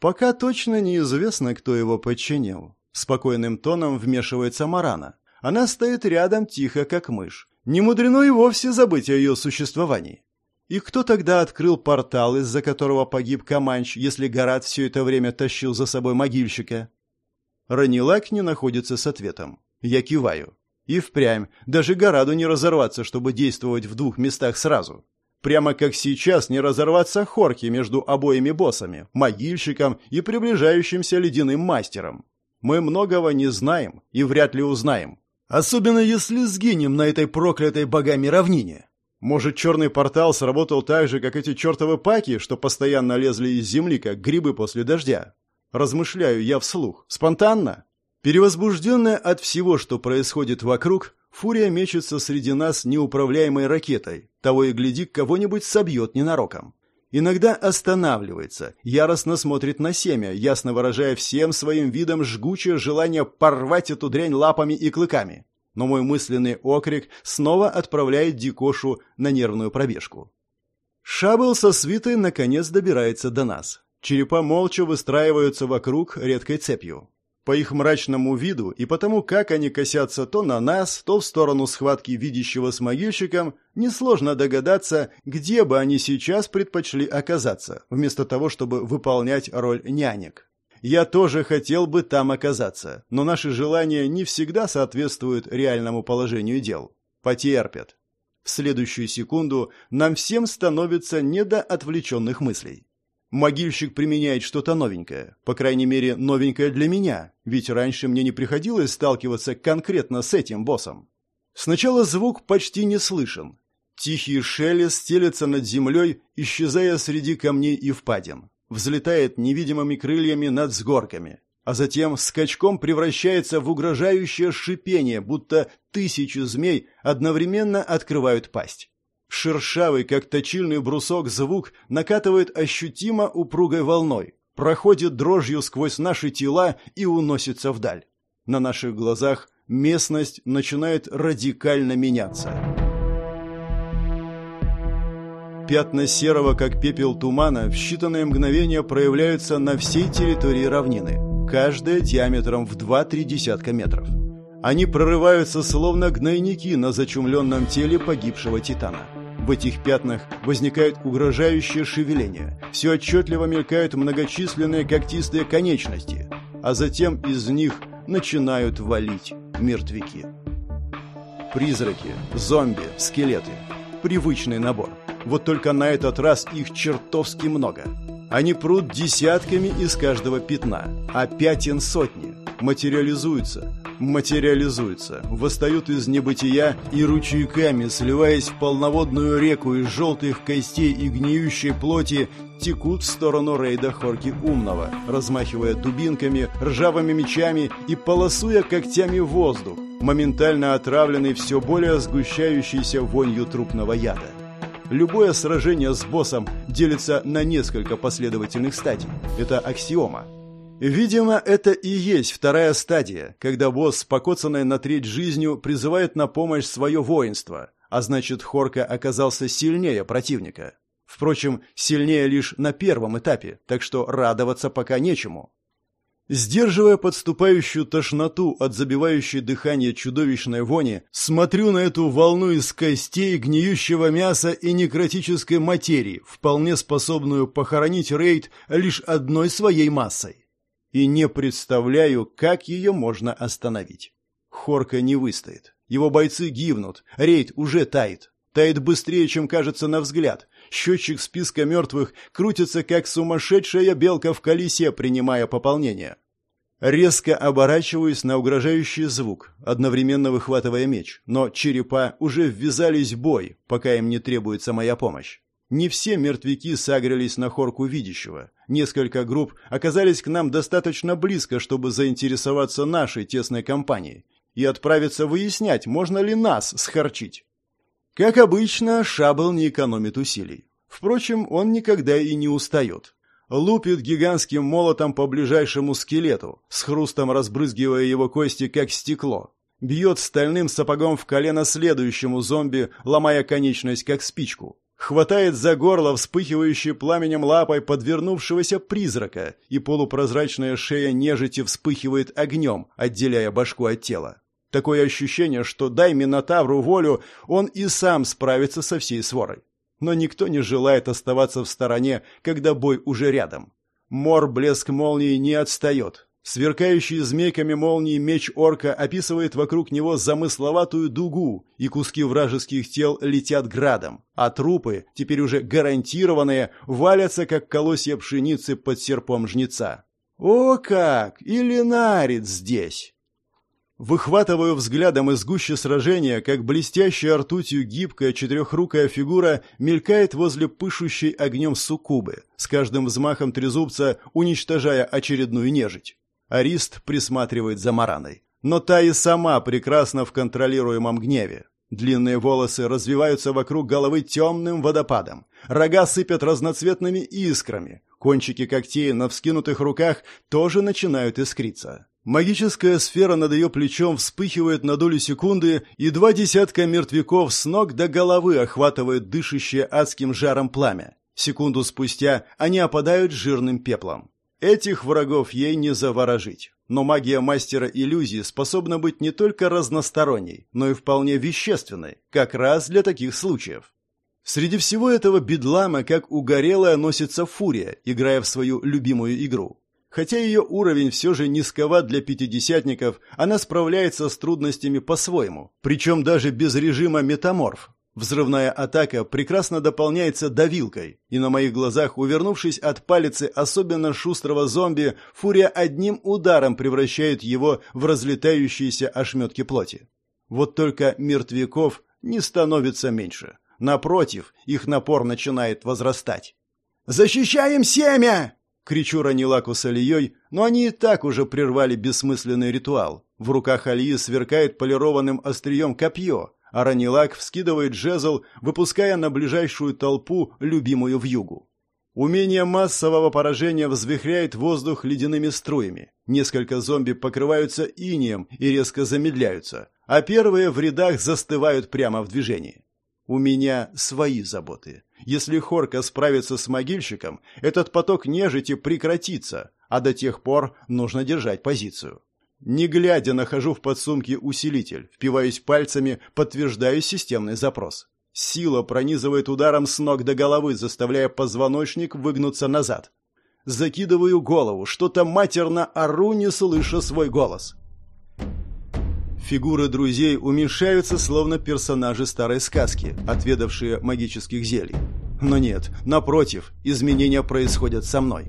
«Пока точно неизвестно, кто его подчинил». Спокойным тоном вмешивается Марана. Она стоит рядом тихо, как мышь. Не мудрено и вовсе забыть о ее существовании. И кто тогда открыл портал, из-за которого погиб Каманч, если Гарат все это время тащил за собой могильщика? Ранилак не находится с ответом. Я киваю. И впрямь, даже Гораду не разорваться, чтобы действовать в двух местах сразу. Прямо как сейчас не разорваться хорки между обоими боссами, могильщиком и приближающимся ледяным мастером. Мы многого не знаем и вряд ли узнаем. Особенно если сгинем на этой проклятой богами равнине. Может, черный портал сработал так же, как эти чертовы паки, что постоянно лезли из земли, как грибы после дождя? Размышляю я вслух. Спонтанно? Перевозбужденная от всего, что происходит вокруг, фурия мечется среди нас неуправляемой ракетой. Того и гляди, кого-нибудь собьет ненароком. Иногда останавливается, яростно смотрит на семя, ясно выражая всем своим видом жгучее желание порвать эту дрянь лапами и клыками. Но мой мысленный окрик снова отправляет Дикошу на нервную пробежку. Шабл со свитой наконец добирается до нас. Черепа молча выстраиваются вокруг редкой цепью. По их мрачному виду и потому, как они косятся то на нас, то в сторону схватки видящего с могильщиком, несложно догадаться, где бы они сейчас предпочли оказаться, вместо того, чтобы выполнять роль нянек. Я тоже хотел бы там оказаться, но наши желания не всегда соответствуют реальному положению дел. Потерпят. В следующую секунду нам всем становится не до отвлеченных мыслей. Могильщик применяет что-то новенькое. По крайней мере, новенькое для меня, ведь раньше мне не приходилось сталкиваться конкретно с этим боссом. Сначала звук почти не слышен. Тихий шелест стелется над землей, исчезая среди камней и впадин. Взлетает невидимыми крыльями над сгорками. А затем скачком превращается в угрожающее шипение, будто тысячи змей одновременно открывают пасть. Шершавый, как точильный брусок, звук накатывает ощутимо упругой волной, проходит дрожью сквозь наши тела и уносится вдаль. На наших глазах местность начинает радикально меняться. Пятна серого, как пепел тумана, в считанные мгновения проявляются на всей территории равнины, каждая диаметром в 2-3 десятка метров. Они прорываются словно гнойники на зачумленном теле погибшего титана. В этих пятнах возникает угрожающее шевеление. Все отчетливо мелькают многочисленные когтистые конечности, а затем из них начинают валить мертвяки. Призраки, зомби, скелеты. Привычный набор. Вот только на этот раз их чертовски много. Они прут десятками из каждого пятна, а пятен сотни. Материализуются, материализуются, восстают из небытия и ручейками, сливаясь в полноводную реку из желтых костей и гниющей плоти, текут в сторону рейда Хорки Умного, размахивая дубинками, ржавыми мечами и полосуя когтями воздух, моментально отравленный все более сгущающейся вонью трупного яда. Любое сражение с боссом делится на несколько последовательных стадий. Это аксиома. Видимо, это и есть вторая стадия, когда босс, покоцанный на треть жизнью, призывает на помощь свое воинство, а значит, Хорка оказался сильнее противника. Впрочем, сильнее лишь на первом этапе, так что радоваться пока нечему. Сдерживая подступающую тошноту от забивающей дыхание чудовищной вони, смотрю на эту волну из костей, гниющего мяса и некротической материи, вполне способную похоронить рейд лишь одной своей массой. И не представляю, как ее можно остановить. Хорка не выстоит. Его бойцы гибнут, рейд уже тает. Тает быстрее, чем кажется на взгляд. Счетчик списка мертвых крутится, как сумасшедшая белка в колесе, принимая пополнение. Резко оборачиваюсь на угрожающий звук, одновременно выхватывая меч, но черепа уже ввязались в бой, пока им не требуется моя помощь. Не все мертвяки сагрились на хорку видящего. Несколько групп оказались к нам достаточно близко, чтобы заинтересоваться нашей тесной компанией и отправиться выяснять, можно ли нас схорчить. Как обычно, Шабл не экономит усилий. Впрочем, он никогда и не устает. Лупит гигантским молотом по ближайшему скелету, с хрустом разбрызгивая его кости, как стекло. Бьет стальным сапогом в колено следующему зомби, ломая конечность, как спичку. Хватает за горло вспыхивающей пламенем лапой подвернувшегося призрака, и полупрозрачная шея нежити вспыхивает огнем, отделяя башку от тела. Такое ощущение, что дай Минотавру волю, он и сам справится со всей сворой. Но никто не желает оставаться в стороне, когда бой уже рядом. Мор блеск молнии не отстает. Сверкающий змейками молнии меч орка описывает вокруг него замысловатую дугу, и куски вражеских тел летят градом, а трупы, теперь уже гарантированные, валятся, как колосья пшеницы под серпом жнеца. О как! И Ленарит здесь! Выхватываю взглядом из гуще сражения, как блестящая ртутью гибкая четырехрукая фигура мелькает возле пышущей огнем суккубы, с каждым взмахом трезубца уничтожая очередную нежить. Арист присматривает за Мараной. Но та и сама прекрасно в контролируемом гневе. Длинные волосы развиваются вокруг головы темным водопадом. Рога сыпят разноцветными искрами. Кончики когтей на вскинутых руках тоже начинают искриться. Магическая сфера над ее плечом вспыхивает на долю секунды, и два десятка мертвяков с ног до головы охватывает дышащее адским жаром пламя. Секунду спустя они опадают жирным пеплом. Этих врагов ей не заворожить. Но магия мастера иллюзии способна быть не только разносторонней, но и вполне вещественной, как раз для таких случаев. Среди всего этого бедлама, как угорелая, носится фурия, играя в свою любимую игру. Хотя ее уровень все же низковат для пятидесятников, она справляется с трудностями по-своему, причем даже без режима метаморф. Взрывная атака прекрасно дополняется давилкой, и на моих глазах, увернувшись от палицы особенно шустрого зомби, фурия одним ударом превращает его в разлетающиеся ошметки плоти. Вот только мертвяков не становится меньше. Напротив, их напор начинает возрастать. «Защищаем семя!» Кричу Ранилаку с Алией, но они и так уже прервали бессмысленный ритуал. В руках Алии сверкает полированным острием копье, а Ранилак вскидывает жезл, выпуская на ближайшую толпу любимую вьюгу. Умение массового поражения взвихряет воздух ледяными струями. Несколько зомби покрываются инием и резко замедляются, а первые в рядах застывают прямо в движении. У меня свои заботы. Если Хорка справится с могильщиком, этот поток нежити прекратится, а до тех пор нужно держать позицию. Не глядя, нахожу в подсумке усилитель, впиваюсь пальцами, подтверждаю системный запрос. Сила пронизывает ударом с ног до головы, заставляя позвоночник выгнуться назад. Закидываю голову, что-то матерно ору, не слыша свой голос. Фигуры друзей уменьшаются, словно персонажи старой сказки, отведавшие магических зелий. Но нет, напротив, изменения происходят со мной.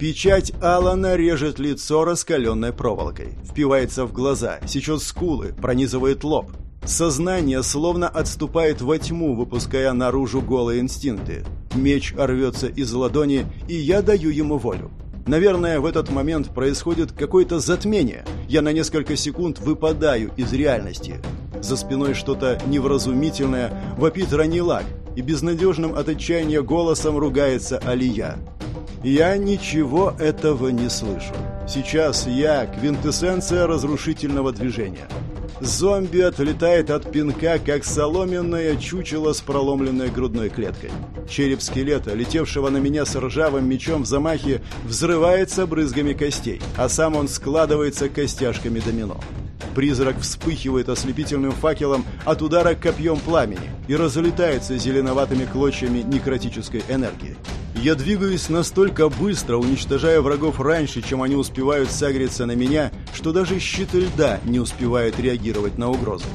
Печать Алана режет лицо раскаленной проволокой, впивается в глаза, сечет скулы, пронизывает лоб. Сознание словно отступает во тьму, выпуская наружу голые инстинкты. Меч рвется из ладони, и я даю ему волю. Наверное, в этот момент происходит какое-то затмение. Я на несколько секунд выпадаю из реальности. За спиной что-то невразумительное вопит Ранилак, и безнадежным от отчаяния голосом ругается Алия. Я ничего этого не слышу. Сейчас я квинтэссенция разрушительного движения. Зомби отлетает от пинка, как соломенное чучело с проломленной грудной клеткой. Череп скелета, летевшего на меня с ржавым мечом в замахе, взрывается брызгами костей, а сам он складывается костяшками домино. Призрак вспыхивает ослепительным факелом от удара копьем пламени и разлетается зеленоватыми клочьями некротической энергии. Я двигаюсь настолько быстро, уничтожая врагов раньше, чем они успевают согреться на меня, что даже щит льда не успевает реагировать на угрозу.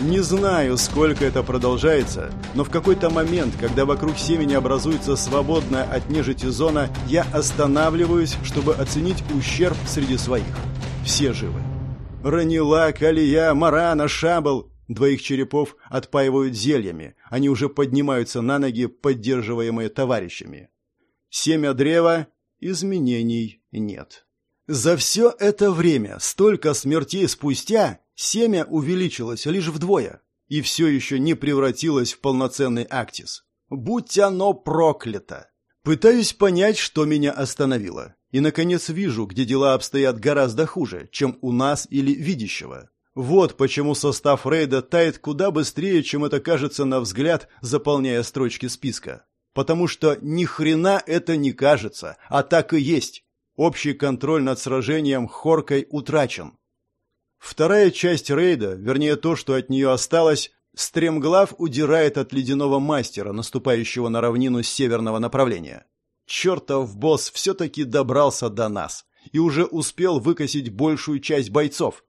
Не знаю, сколько это продолжается, но в какой-то момент, когда вокруг семени образуется свободная от нежити зона, я останавливаюсь, чтобы оценить ущерб среди своих. Все живы. Ранила, Калия, Марана, Шабл. Двоих черепов отпаивают зельями. Они уже поднимаются на ноги, поддерживаемые товарищами. Семя древа. Изменений нет. За все это время, столько смертей спустя, семя увеличилось лишь вдвое и все еще не превратилось в полноценный актис. Будь оно проклято! Пытаюсь понять, что меня остановило. И, наконец, вижу, где дела обстоят гораздо хуже, чем у нас или видящего. Вот почему состав рейда тает куда быстрее, чем это кажется на взгляд, заполняя строчки списка. Потому что ни хрена это не кажется, а так и есть. Общий контроль над сражением Хоркой утрачен. Вторая часть рейда, вернее то, что от нее осталось, стремглав удирает от ледяного мастера, наступающего на равнину с северного направления. Чертов босс все-таки добрался до нас и уже успел выкосить большую часть бойцов.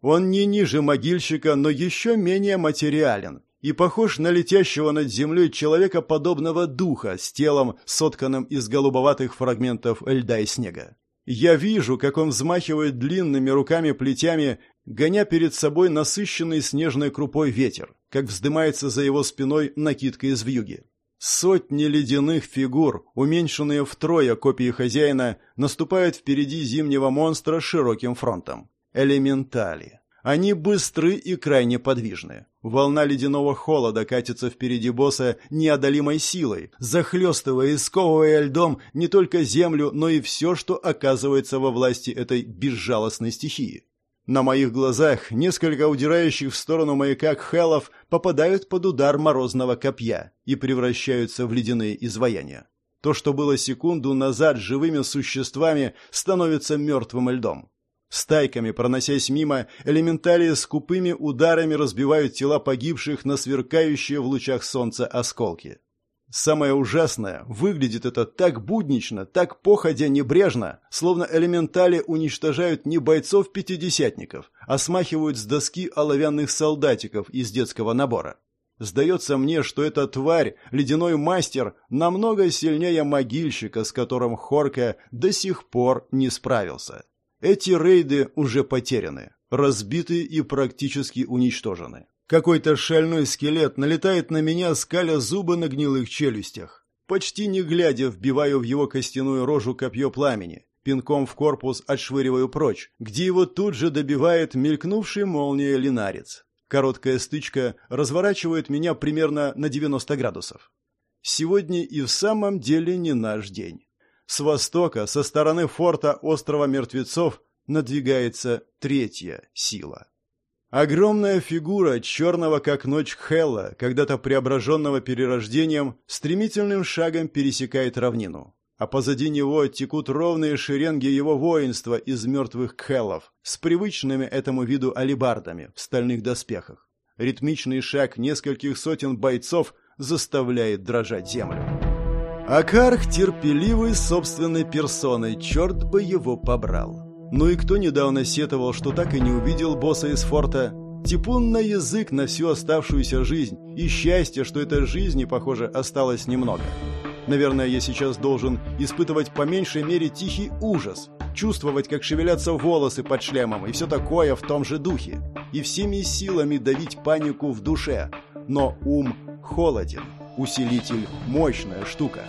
Он не ниже могильщика, но еще менее материален и похож на летящего над землей человека подобного духа с телом, сотканным из голубоватых фрагментов льда и снега. Я вижу, как он взмахивает длинными руками-плетями, гоня перед собой насыщенный снежной крупой ветер, как вздымается за его спиной накидка из вьюги. Сотни ледяных фигур, уменьшенные втрое копии хозяина, наступают впереди зимнего монстра широким фронтом. Элементали. Они быстры и крайне подвижны. Волна ледяного холода катится впереди босса неодолимой силой, захлестывая и сковывая льдом не только землю, но и все, что оказывается во власти этой безжалостной стихии. На моих глазах несколько удирающих в сторону маяка кхелов попадают под удар морозного копья и превращаются в ледяные изваяния. То, что было секунду назад живыми существами, становится мертвым льдом. Стайками, проносясь мимо, элементалии с купыми ударами разбивают тела погибших на сверкающие в лучах солнца осколки. Самое ужасное, выглядит это так буднично, так походя небрежно, словно элементали уничтожают не бойцов-пятидесятников, а смахивают с доски оловянных солдатиков из детского набора. Сдается мне, что эта тварь, ледяной мастер, намного сильнее могильщика, с которым Хорка до сих пор не справился. Эти рейды уже потеряны, разбиты и практически уничтожены. Какой-то шальной скелет налетает на меня, скаля зубы на гнилых челюстях. Почти не глядя, вбиваю в его костяную рожу копье пламени. Пинком в корпус отшвыриваю прочь, где его тут же добивает мелькнувший молния линарец. Короткая стычка разворачивает меня примерно на 90 градусов. Сегодня и в самом деле не наш день. С востока, со стороны форта острова Мертвецов, надвигается третья сила. Огромная фигура черного как ночь Хелла, когда-то преображенного перерождением, стремительным шагом пересекает равнину. А позади него текут ровные шеренги его воинства из мертвых кхеллов с привычными этому виду алибардами в стальных доспехах. Ритмичный шаг нескольких сотен бойцов заставляет дрожать землю. Акарх терпеливый собственной персоной, черт бы его побрал. Ну и кто недавно сетовал, что так и не увидел босса из форта? Типун на язык на всю оставшуюся жизнь. И счастье, что этой жизни, похоже, осталось немного. Наверное, я сейчас должен испытывать по меньшей мере тихий ужас, чувствовать, как шевелятся волосы под шлемом и все такое в том же духе, и всеми силами давить панику в душе. Но ум холоден, усилитель – мощная штука.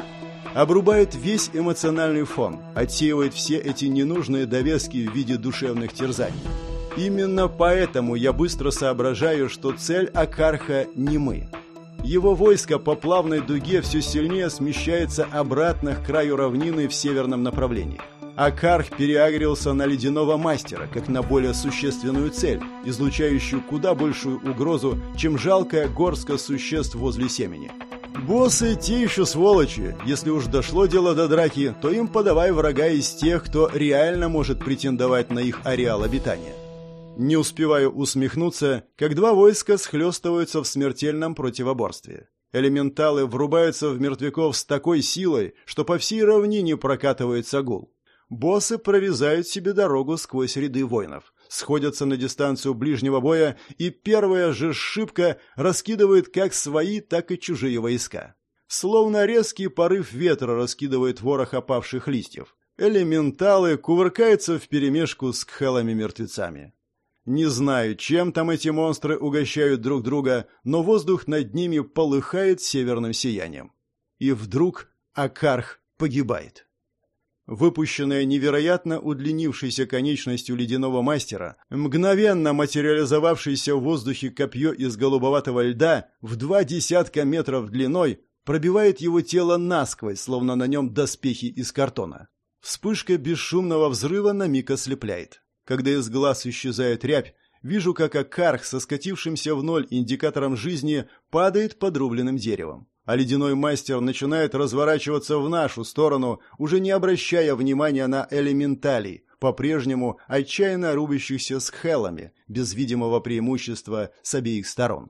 Обрубает весь эмоциональный фон, отсеивает все эти ненужные довески в виде душевных терзаний. Именно поэтому я быстро соображаю, что цель Акарха не мы. Его войско по плавной дуге все сильнее смещается обратно к краю равнины в северном направлении. Акарх переагрился на ледяного мастера, как на более существенную цель, излучающую куда большую угрозу, чем жалкая горстка существ возле семени. Боссы те еще сволочи. Если уж дошло дело до драки, то им подавай врага из тех, кто реально может претендовать на их ареал обитания. Не успеваю усмехнуться, как два войска схлестываются в смертельном противоборстве. Элементалы врубаются в мертвяков с такой силой, что по всей равнине прокатывается гул. Боссы прорезают себе дорогу сквозь ряды воинов, сходятся на дистанцию ближнего боя, и первая же шибка раскидывает как свои, так и чужие войска. Словно резкий порыв ветра раскидывает ворох опавших листьев. Элементалы кувыркаются вперемешку с кхелами-мертвецами. Не знаю, чем там эти монстры угощают друг друга, но воздух над ними полыхает северным сиянием. И вдруг Акарх погибает. Выпущенная невероятно удлинившейся конечностью ледяного мастера, мгновенно материализовавшееся в воздухе копье из голубоватого льда в два десятка метров длиной пробивает его тело насквозь, словно на нем доспехи из картона. Вспышка бесшумного взрыва на миг ослепляет. Когда из глаз исчезает рябь, вижу, как Акарх со скатившимся в ноль индикатором жизни падает подрубленным деревом. А ледяной мастер начинает разворачиваться в нашу сторону, уже не обращая внимания на элементалей, по-прежнему отчаянно рубящихся с хелами, без видимого преимущества с обеих сторон.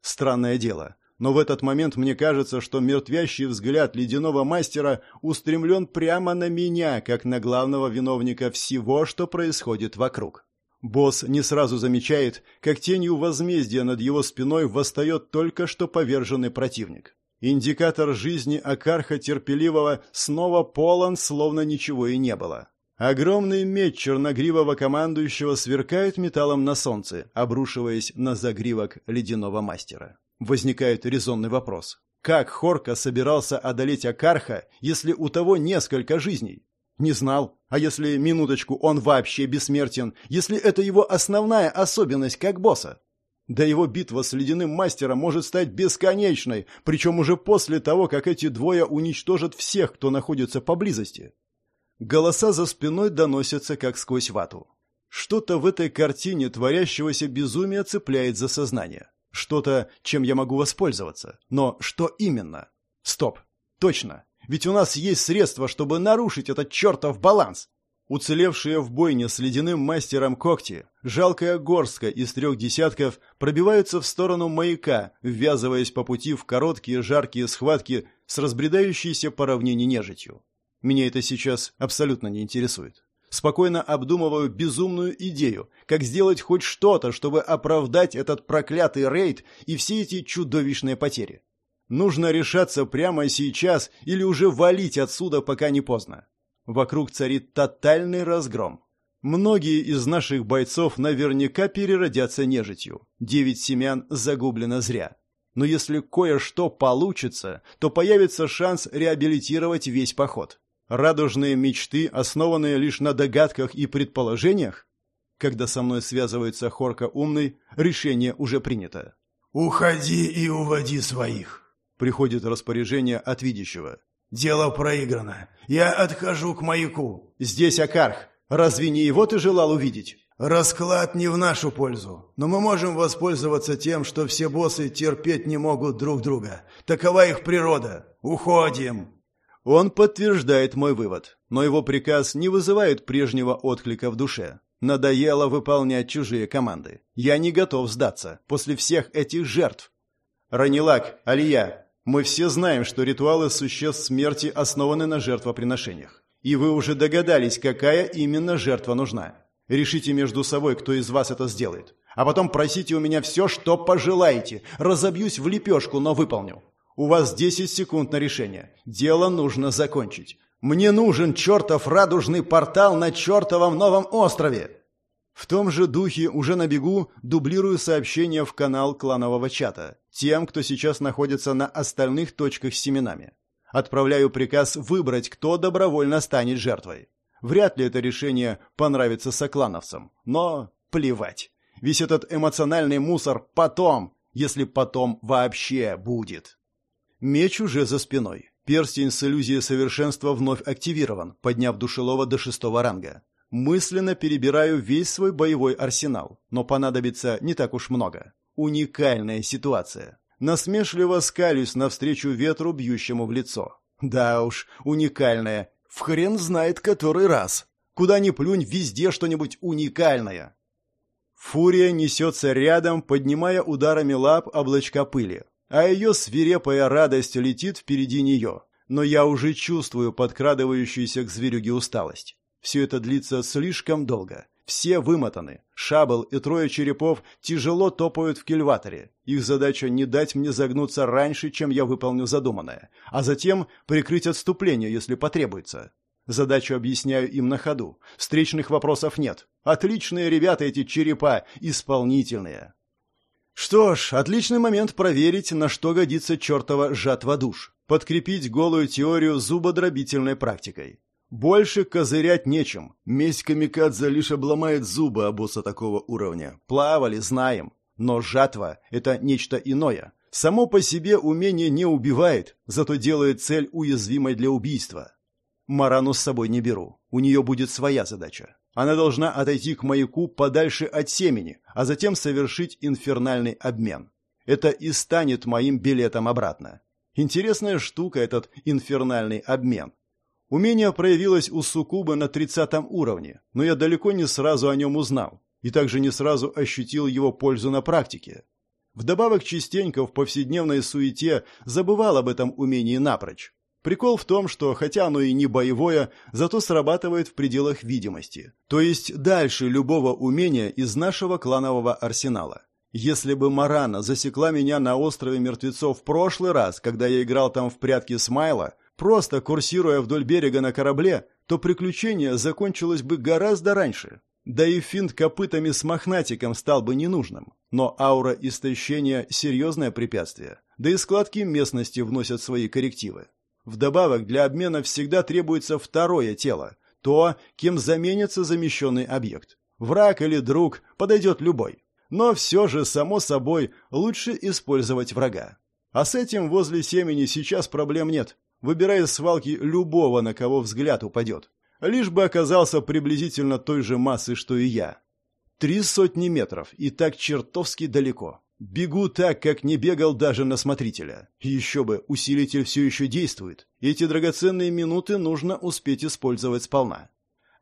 Странное дело но в этот момент мне кажется, что мертвящий взгляд ледяного мастера устремлен прямо на меня, как на главного виновника всего, что происходит вокруг. Босс не сразу замечает, как тенью возмездия над его спиной восстает только что поверженный противник. Индикатор жизни Акарха терпеливого снова полон, словно ничего и не было. Огромный меч черногривого командующего сверкает металлом на солнце, обрушиваясь на загривок ледяного мастера. Возникает резонный вопрос. Как Хорка собирался одолеть Акарха, если у того несколько жизней? Не знал. А если, минуточку, он вообще бессмертен, если это его основная особенность как босса? Да его битва с ледяным мастером может стать бесконечной, причем уже после того, как эти двое уничтожат всех, кто находится поблизости. Голоса за спиной доносятся как сквозь вату. Что-то в этой картине творящегося безумия цепляет за сознание. Что-то, чем я могу воспользоваться. Но что именно? Стоп. Точно. Ведь у нас есть средства, чтобы нарушить этот чертов баланс. Уцелевшие в бойне с ледяным мастером когти, жалкая горстка из трех десятков пробиваются в сторону маяка, ввязываясь по пути в короткие жаркие схватки с разбредающейся по равнине нежитью. Меня это сейчас абсолютно не интересует. Спокойно обдумываю безумную идею, как сделать хоть что-то, чтобы оправдать этот проклятый рейд и все эти чудовищные потери. Нужно решаться прямо сейчас или уже валить отсюда, пока не поздно. Вокруг царит тотальный разгром. Многие из наших бойцов наверняка переродятся нежитью. Девять семян загублено зря. Но если кое-что получится, то появится шанс реабилитировать весь поход. Радужные мечты, основанные лишь на догадках и предположениях? Когда со мной связывается Хорка умный, решение уже принято. «Уходи и уводи своих», — приходит распоряжение от видящего. «Дело проиграно. Я отхожу к маяку». «Здесь Акарх. Разве не его ты желал увидеть?» «Расклад не в нашу пользу, но мы можем воспользоваться тем, что все боссы терпеть не могут друг друга. Такова их природа. Уходим!» Он подтверждает мой вывод, но его приказ не вызывает прежнего отклика в душе. Надоело выполнять чужие команды. Я не готов сдаться после всех этих жертв. Ранилак, Алия, мы все знаем, что ритуалы существ смерти основаны на жертвоприношениях. И вы уже догадались, какая именно жертва нужна. Решите между собой, кто из вас это сделает. А потом просите у меня все, что пожелаете. Разобьюсь в лепешку, но выполню. У вас 10 секунд на решение. Дело нужно закончить. Мне нужен чертов радужный портал на чертовом новом острове. В том же духе уже на бегу дублирую сообщение в канал кланового чата тем, кто сейчас находится на остальных точках с семенами. Отправляю приказ выбрать, кто добровольно станет жертвой. Вряд ли это решение понравится соклановцам, но плевать. Весь этот эмоциональный мусор потом, если потом вообще будет. Меч уже за спиной. Перстень с иллюзией совершенства вновь активирован, подняв душелова до шестого ранга. Мысленно перебираю весь свой боевой арсенал, но понадобится не так уж много. Уникальная ситуация. Насмешливо скалюсь навстречу ветру, бьющему в лицо. Да уж, уникальная. В хрен знает который раз. Куда ни плюнь, везде что-нибудь уникальное. Фурия несется рядом, поднимая ударами лап облачка пыли, а ее свирепая радость летит впереди нее. Но я уже чувствую подкрадывающуюся к зверюге усталость. Все это длится слишком долго. Все вымотаны. Шабл и трое черепов тяжело топают в кильваторе. Их задача не дать мне загнуться раньше, чем я выполню задуманное, а затем прикрыть отступление, если потребуется. Задачу объясняю им на ходу. Встречных вопросов нет. Отличные ребята эти черепа, исполнительные. Что ж, отличный момент проверить, на что годится чертова жатва душ. Подкрепить голую теорию зубодробительной практикой. Больше козырять нечем. Месть камикадзе лишь обломает зубы обоса такого уровня. Плавали, знаем. Но жатва — это нечто иное. Само по себе умение не убивает, зато делает цель уязвимой для убийства. Марану с собой не беру. У нее будет своя задача. Она должна отойти к маяку подальше от семени, а затем совершить инфернальный обмен. Это и станет моим билетом обратно. Интересная штука этот инфернальный обмен. Умение проявилось у Сукубы на 30 уровне, но я далеко не сразу о нем узнал и также не сразу ощутил его пользу на практике. Вдобавок частенько в повседневной суете забывал об этом умении напрочь. Прикол в том, что хотя оно и не боевое, зато срабатывает в пределах видимости, то есть дальше любого умения из нашего кланового арсенала. Если бы Марана засекла меня на острове мертвецов в прошлый раз, когда я играл там в прятки с Майло, Просто курсируя вдоль берега на корабле, то приключение закончилось бы гораздо раньше. Да и финт копытами с мохнатиком стал бы ненужным. Но аура истощения – серьезное препятствие. Да и складки местности вносят свои коррективы. Вдобавок, для обмена всегда требуется второе тело. То, кем заменится замещенный объект. Враг или друг подойдет любой. Но все же, само собой, лучше использовать врага. А с этим возле семени сейчас проблем нет выбирая из свалки любого, на кого взгляд упадет. Лишь бы оказался приблизительно той же массы, что и я. Три сотни метров, и так чертовски далеко. Бегу так, как не бегал даже на смотрителя. Еще бы, усилитель все еще действует. Эти драгоценные минуты нужно успеть использовать сполна.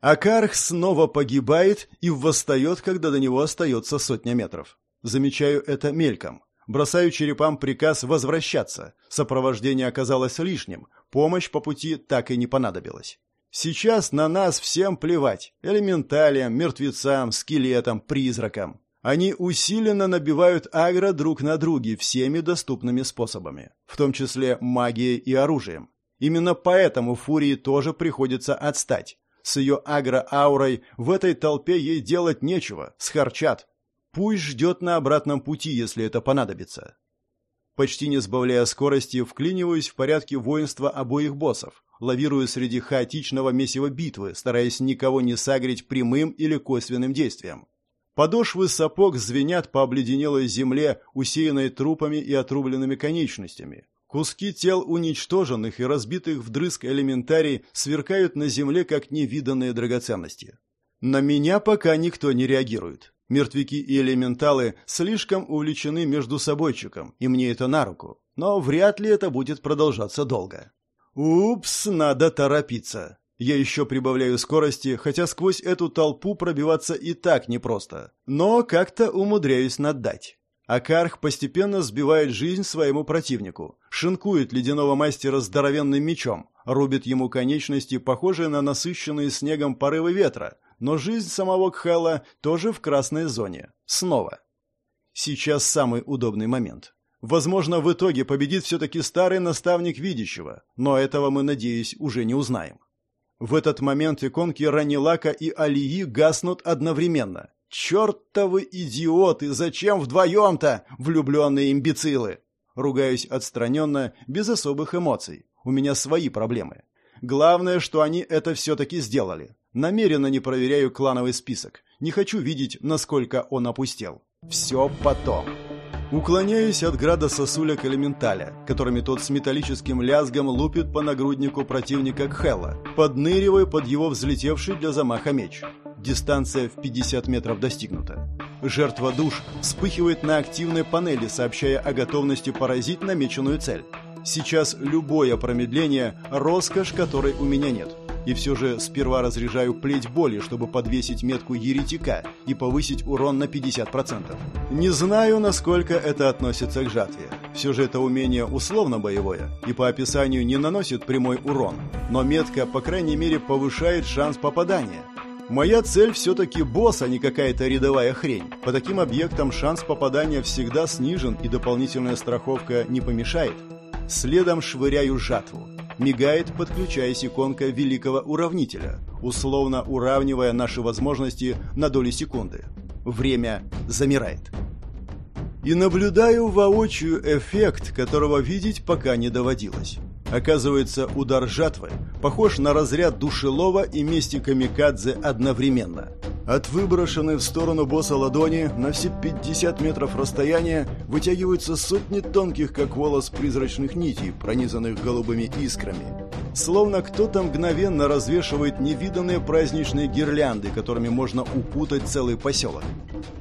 Акарх снова погибает и восстает, когда до него остается сотня метров. Замечаю это мельком. Бросаю черепам приказ возвращаться. Сопровождение оказалось лишним. Помощь по пути так и не понадобилась. Сейчас на нас всем плевать. Элементалиям, мертвецам, скелетам, призракам. Они усиленно набивают агро друг на друге всеми доступными способами, в том числе магией и оружием. Именно поэтому Фурии тоже приходится отстать. С ее агро-аурой в этой толпе ей делать нечего, схарчат, Пусть ждет на обратном пути, если это понадобится. Почти не сбавляя скорости, вклиниваюсь в порядке воинства обоих боссов, лавирую среди хаотичного месива битвы, стараясь никого не сагрить прямым или косвенным действием. Подошвы сапог звенят по обледенелой земле, усеянной трупами и отрубленными конечностями. Куски тел уничтоженных и разбитых вдрызг элементарий сверкают на земле, как невиданные драгоценности. На меня пока никто не реагирует. Мертвяки и элементалы слишком увлечены между собойчиком, и мне это на руку. Но вряд ли это будет продолжаться долго. Упс, надо торопиться. Я еще прибавляю скорости, хотя сквозь эту толпу пробиваться и так непросто. Но как-то умудряюсь наддать. Акарх постепенно сбивает жизнь своему противнику, шинкует ледяного мастера здоровенным мечом, рубит ему конечности, похожие на насыщенные снегом порывы ветра, но жизнь самого Кхела тоже в красной зоне. Снова. Сейчас самый удобный момент. Возможно, в итоге победит все-таки старый наставник видящего, но этого мы, надеюсь, уже не узнаем. В этот момент иконки Ранилака и Алии гаснут одновременно. «Чертовы идиоты! Зачем вдвоем-то, влюбленные имбецилы?» Ругаюсь отстраненно, без особых эмоций. У меня свои проблемы. Главное, что они это все-таки сделали. Намеренно не проверяю клановый список. Не хочу видеть, насколько он опустел. Все потом. Уклоняюсь от града сосулек элементаля, которыми тот с металлическим лязгом лупит по нагруднику противника Кхелла, подныривая под его взлетевший для замаха меч. Дистанция в 50 метров достигнута. Жертва душ вспыхивает на активной панели, сообщая о готовности поразить намеченную цель. Сейчас любое промедление – роскошь, которой у меня нет. И все же сперва разряжаю плеть боли, чтобы подвесить метку еретика и повысить урон на 50%. Не знаю, насколько это относится к жатве. Все же это умение условно боевое и по описанию не наносит прямой урон, но метка, по крайней мере, повышает шанс попадания. Моя цель все-таки босс, а не какая-то рядовая хрень. По таким объектам шанс попадания всегда снижен и дополнительная страховка не помешает. Следом швыряю жатву. Мигает, подключаясь иконка великого уравнителя, условно уравнивая наши возможности на доли секунды. Время замирает. И наблюдаю воочию эффект, которого видеть пока не доводилось. Оказывается, удар жатвы похож на разряд душелова и мести камикадзе одновременно. От выброшенной в сторону босса ладони на все 50 метров расстояния вытягиваются сотни тонких, как волос, призрачных нитей, пронизанных голубыми искрами. Словно кто-то мгновенно развешивает невиданные праздничные гирлянды, которыми можно упутать целый поселок.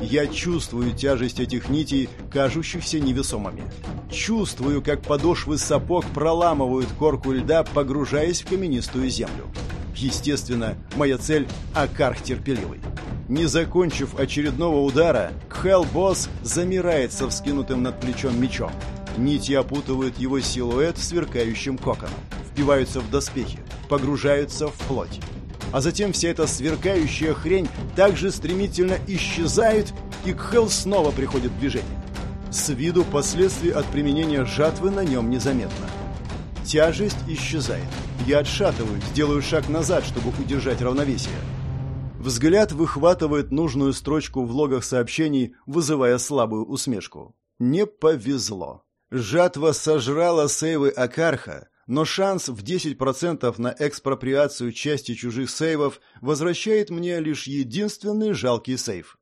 Я чувствую тяжесть этих нитей, кажущихся невесомыми. Чувствую, как подошвы сапог проламывают корку льда, погружаясь в каменистую землю. Естественно, моя цель – Акарх терпеливый. Не закончив очередного удара, Кхел-босс замирает со вскинутым над плечом мечом. Нити опутывают его силуэт сверкающим коконом, впиваются в доспехи, погружаются в плоть. А затем вся эта сверкающая хрень также стремительно исчезает, и Кхел снова приходит в движение. С виду последствий от применения жатвы на нем незаметно. Тяжесть исчезает. Я отшатываюсь, делаю шаг назад, чтобы удержать равновесие. Взгляд выхватывает нужную строчку в логах сообщений, вызывая слабую усмешку. Не повезло. Жатва сожрала сейвы Акарха, но шанс в 10% на экспроприацию части чужих сейвов возвращает мне лишь единственный жалкий сейв.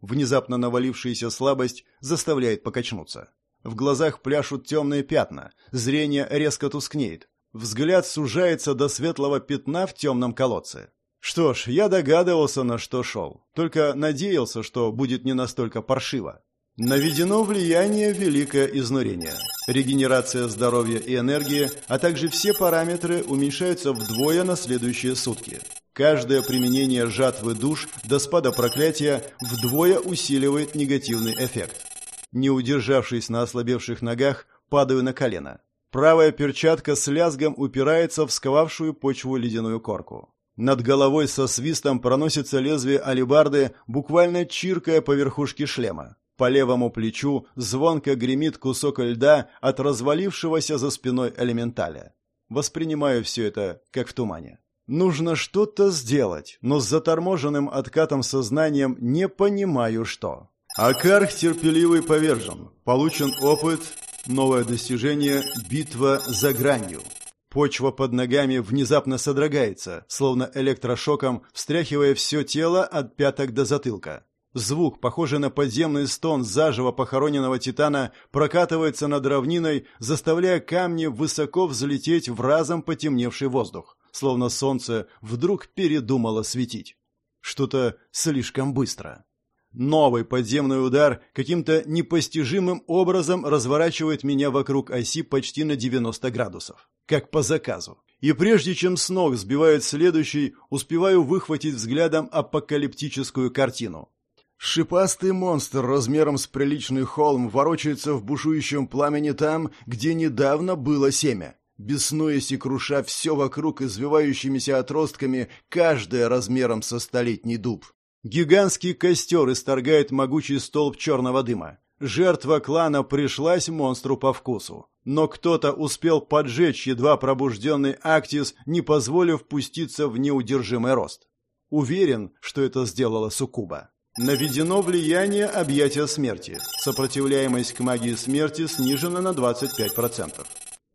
Внезапно навалившаяся слабость заставляет покачнуться. В глазах пляшут темные пятна, зрение резко тускнеет. Взгляд сужается до светлого пятна в темном колодце. Что ж, я догадывался, на что шел. Только надеялся, что будет не настолько паршиво. Наведено влияние великое изнурение. Регенерация здоровья и энергии, а также все параметры уменьшаются вдвое на следующие сутки. Каждое применение жатвы душ до спада проклятия вдвое усиливает негативный эффект. Не удержавшись на ослабевших ногах, падаю на колено. Правая перчатка с лязгом упирается в сковавшую почву ледяную корку. Над головой со свистом проносится лезвие алебарды, буквально чиркая по верхушке шлема. По левому плечу звонко гремит кусок льда от развалившегося за спиной элементаля. Воспринимаю все это как в тумане. Нужно что-то сделать, но с заторможенным откатом сознанием не понимаю что. Акарх терпеливый повержен. Получен опыт, новое достижение «Битва за гранью». Почва под ногами внезапно содрогается, словно электрошоком, встряхивая все тело от пяток до затылка. Звук, похожий на подземный стон заживо похороненного титана, прокатывается над равниной, заставляя камни высоко взлететь в разом потемневший воздух, словно солнце вдруг передумало светить. Что-то слишком быстро. Новый подземный удар каким-то непостижимым образом разворачивает меня вокруг оси почти на 90 градусов, как по заказу. И прежде чем с ног сбивает следующий, успеваю выхватить взглядом апокалиптическую картину. Шипастый монстр размером с приличный холм ворочается в бушующем пламени там, где недавно было семя. Беснуясь и круша все вокруг извивающимися отростками, каждое размером со столетний дуб. Гигантский костер исторгает могучий столб черного дыма. Жертва клана пришлась монстру по вкусу. Но кто-то успел поджечь едва пробужденный Актис, не позволив пуститься в неудержимый рост. Уверен, что это сделала Сукуба. Наведено влияние объятия смерти. Сопротивляемость к магии смерти снижена на 25%.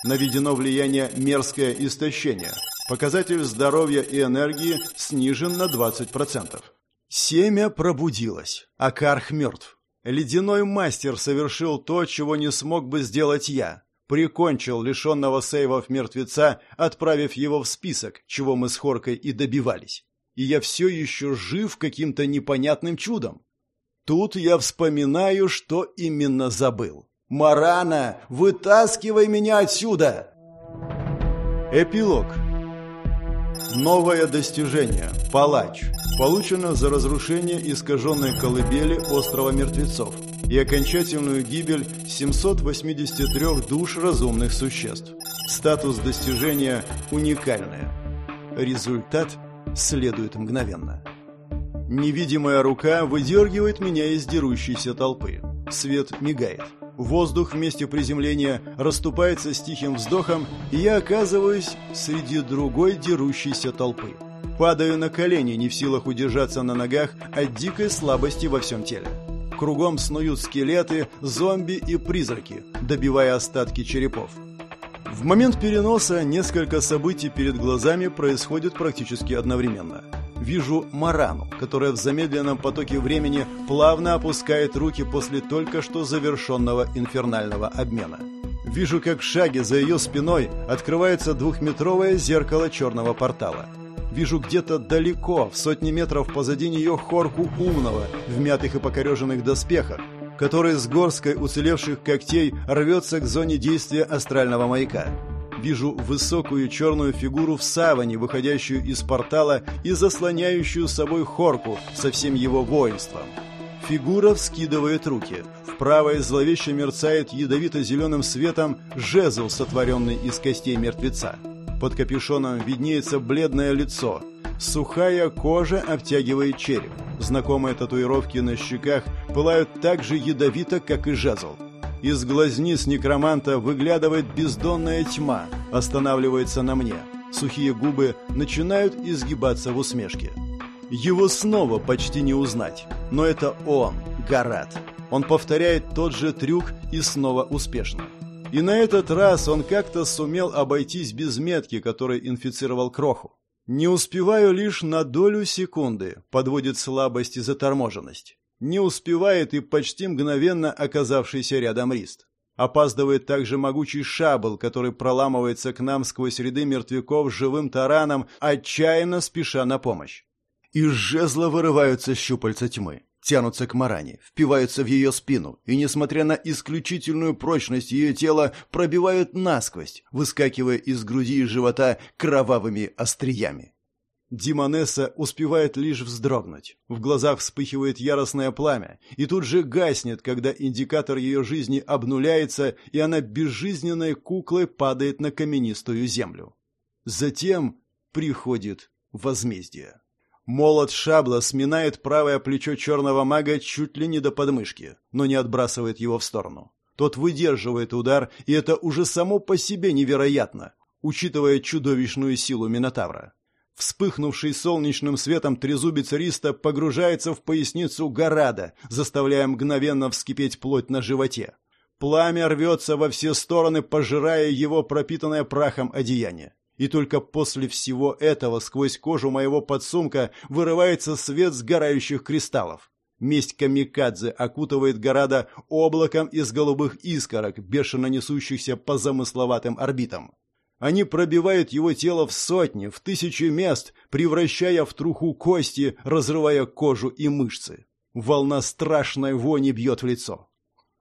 Наведено влияние мерзкое истощение. Показатель здоровья и энергии снижен на 20%. Семя пробудилось, а Карх мертв. Ледяной мастер совершил то, чего не смог бы сделать я. Прикончил лишенного сейвов мертвеца, отправив его в список, чего мы с Хоркой и добивались и я все еще жив каким-то непонятным чудом. Тут я вспоминаю, что именно забыл. «Марана, вытаскивай меня отсюда!» Эпилог Новое достижение. Палач. Получено за разрушение искаженной колыбели острова мертвецов и окончательную гибель 783 душ разумных существ. Статус достижения уникальное. Результат следует мгновенно. Невидимая рука выдергивает меня из дерущейся толпы. Свет мигает. Воздух вместе приземления расступается с тихим вздохом, и я оказываюсь среди другой дерущейся толпы. Падаю на колени, не в силах удержаться на ногах от дикой слабости во всем теле. Кругом снуют скелеты, зомби и призраки, добивая остатки черепов. В момент переноса несколько событий перед глазами происходят практически одновременно. Вижу Марану, которая в замедленном потоке времени плавно опускает руки после только что завершенного инфернального обмена. Вижу, как в шаге за ее спиной открывается двухметровое зеркало черного портала. Вижу где-то далеко, в сотни метров позади нее хорку умного, в мятых и покореженных доспехах, который с горской уцелевших когтей рвется к зоне действия астрального маяка. Вижу высокую черную фигуру в саване, выходящую из портала и заслоняющую собой хорку со всем его воинством. Фигура вскидывает руки. В правой зловеще мерцает ядовито-зеленым светом жезл, сотворенный из костей мертвеца. Под капюшоном виднеется бледное лицо – Сухая кожа обтягивает череп. Знакомые татуировки на щеках пылают так же ядовито, как и жезл. Из глазниц некроманта выглядывает бездонная тьма, останавливается на мне. Сухие губы начинают изгибаться в усмешке. Его снова почти не узнать. Но это он, Гарат. Он повторяет тот же трюк и снова успешно. И на этот раз он как-то сумел обойтись без метки, которой инфицировал Кроху. Не успеваю лишь на долю секунды, подводит слабость и заторможенность. Не успевает и почти мгновенно оказавшийся рядом Рист. Опаздывает также могучий шабл, который проламывается к нам сквозь ряды мертвяков живым тараном, отчаянно спеша на помощь. Из жезла вырываются щупальца тьмы тянутся к Маране, впиваются в ее спину и, несмотря на исключительную прочность ее тела, пробивают насквозь, выскакивая из груди и живота кровавыми остриями. Димонесса успевает лишь вздрогнуть. В глазах вспыхивает яростное пламя, и тут же гаснет, когда индикатор ее жизни обнуляется, и она безжизненной куклой падает на каменистую землю. Затем приходит возмездие. Молот шабла сминает правое плечо черного мага чуть ли не до подмышки, но не отбрасывает его в сторону. Тот выдерживает удар, и это уже само по себе невероятно, учитывая чудовищную силу Минотавра. Вспыхнувший солнечным светом трезубец Риста погружается в поясницу Горада, заставляя мгновенно вскипеть плоть на животе. Пламя рвется во все стороны, пожирая его пропитанное прахом одеяние. И только после всего этого сквозь кожу моего подсумка вырывается свет сгорающих кристаллов. Месть камикадзе окутывает Горада облаком из голубых искорок, бешено несущихся по замысловатым орбитам. Они пробивают его тело в сотни, в тысячи мест, превращая в труху кости, разрывая кожу и мышцы. Волна страшной вони бьет в лицо.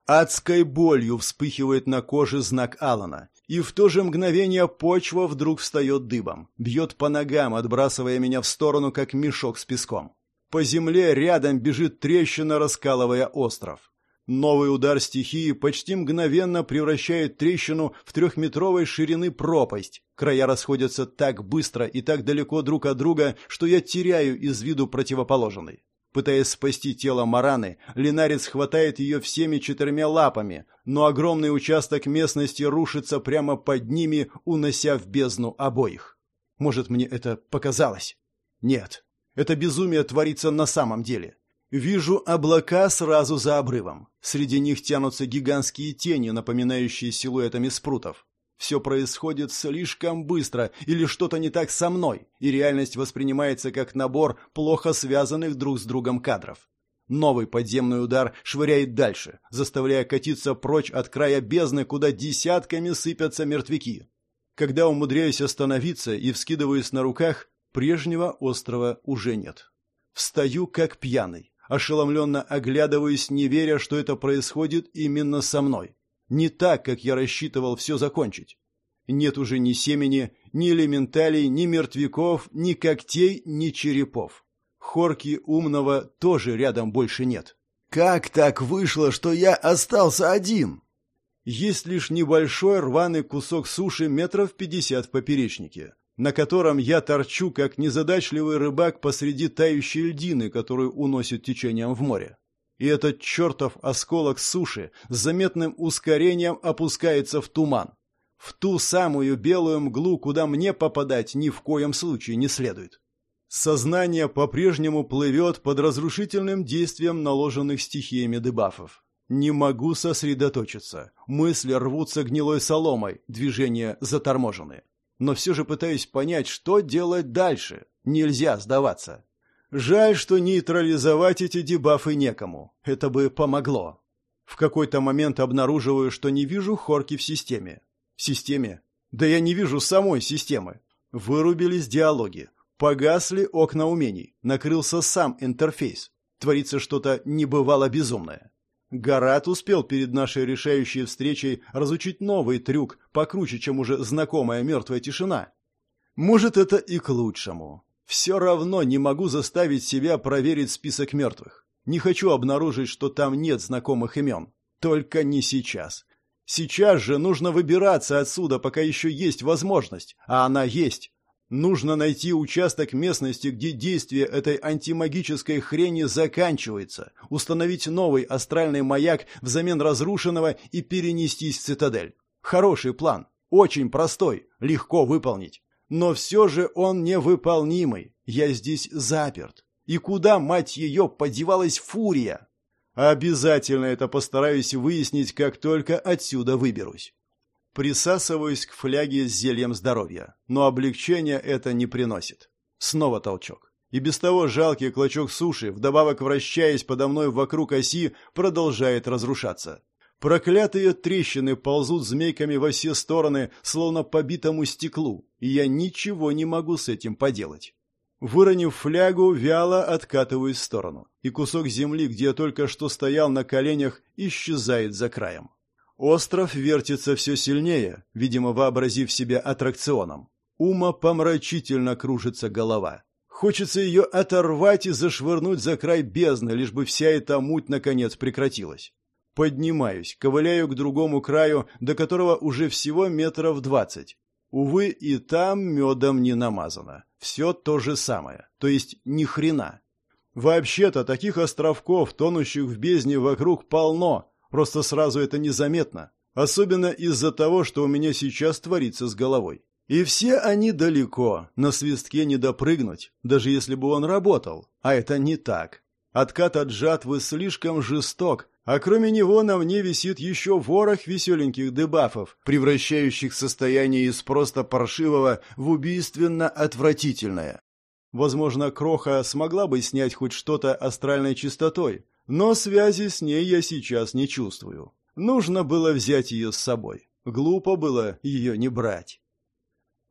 Адской болью вспыхивает на коже знак Алана, и в то же мгновение почва вдруг встает дыбом, бьет по ногам, отбрасывая меня в сторону, как мешок с песком. По земле рядом бежит трещина, раскалывая остров. Новый удар стихии почти мгновенно превращает трещину в трехметровой ширины пропасть. Края расходятся так быстро и так далеко друг от друга, что я теряю из виду противоположный. Пытаясь спасти тело Мараны, Линарец хватает ее всеми четырьмя лапами, но огромный участок местности рушится прямо под ними, унося в бездну обоих. Может, мне это показалось? Нет. Это безумие творится на самом деле. Вижу облака сразу за обрывом. Среди них тянутся гигантские тени, напоминающие силуэтами спрутов. Все происходит слишком быстро, или что-то не так со мной, и реальность воспринимается как набор плохо связанных друг с другом кадров. Новый подземный удар швыряет дальше, заставляя катиться прочь от края бездны, куда десятками сыпятся мертвяки. Когда умудряюсь остановиться и вскидываюсь на руках, прежнего острова уже нет. Встаю как пьяный ошеломленно оглядываюсь, не веря, что это происходит именно со мной. Не так, как я рассчитывал все закончить. Нет уже ни семени, ни элементалей, ни мертвяков, ни когтей, ни черепов. Хорки умного тоже рядом больше нет. Как так вышло, что я остался один? Есть лишь небольшой рваный кусок суши метров пятьдесят в поперечнике на котором я торчу, как незадачливый рыбак посреди тающей льдины, которую уносит течением в море. И этот чертов осколок суши с заметным ускорением опускается в туман. В ту самую белую мглу, куда мне попадать ни в коем случае не следует. Сознание по-прежнему плывет под разрушительным действием наложенных стихиями дебафов. Не могу сосредоточиться. Мысли рвутся гнилой соломой, движения заторможены но все же пытаюсь понять, что делать дальше. Нельзя сдаваться. Жаль, что нейтрализовать эти дебафы некому. Это бы помогло. В какой-то момент обнаруживаю, что не вижу хорки в системе. В системе? Да я не вижу самой системы. Вырубились диалоги. Погасли окна умений. Накрылся сам интерфейс. Творится что-то небывало безумное. Гарат успел перед нашей решающей встречей разучить новый трюк, покруче, чем уже знакомая мертвая тишина. Может, это и к лучшему. Все равно не могу заставить себя проверить список мертвых. Не хочу обнаружить, что там нет знакомых имен. Только не сейчас. Сейчас же нужно выбираться отсюда, пока еще есть возможность. А она есть. Нужно найти участок местности, где действие этой антимагической хрени заканчивается, установить новый астральный маяк взамен разрушенного и перенестись в цитадель. Хороший план, очень простой, легко выполнить. Но все же он невыполнимый. Я здесь заперт. И куда, мать ее, подевалась фурия? Обязательно это постараюсь выяснить, как только отсюда выберусь. Присасываюсь к фляге с зельем здоровья, но облегчения это не приносит. Снова толчок. И без того жалкий клочок суши, вдобавок вращаясь подо мной вокруг оси, продолжает разрушаться. Проклятые трещины ползут змейками во все стороны, словно по битому стеклу, и я ничего не могу с этим поделать. Выронив флягу, вяло откатываюсь в сторону, и кусок земли, где я только что стоял на коленях, исчезает за краем. Остров вертится все сильнее, видимо, вообразив себя аттракционом. Ума помрачительно кружится голова. Хочется ее оторвать и зашвырнуть за край бездны, лишь бы вся эта муть наконец прекратилась. Поднимаюсь, ковыляю к другому краю, до которого уже всего метров двадцать. Увы, и там медом не намазано. Все то же самое, то есть ни хрена. Вообще-то таких островков, тонущих в бездне вокруг, полно, Просто сразу это незаметно. Особенно из-за того, что у меня сейчас творится с головой. И все они далеко, на свистке не допрыгнуть, даже если бы он работал. А это не так. Откат от жатвы слишком жесток, а кроме него на мне висит еще ворох веселеньких дебафов, превращающих состояние из просто паршивого в убийственно отвратительное. Возможно, Кроха смогла бы снять хоть что-то астральной чистотой, но связи с ней я сейчас не чувствую. Нужно было взять ее с собой. Глупо было ее не брать.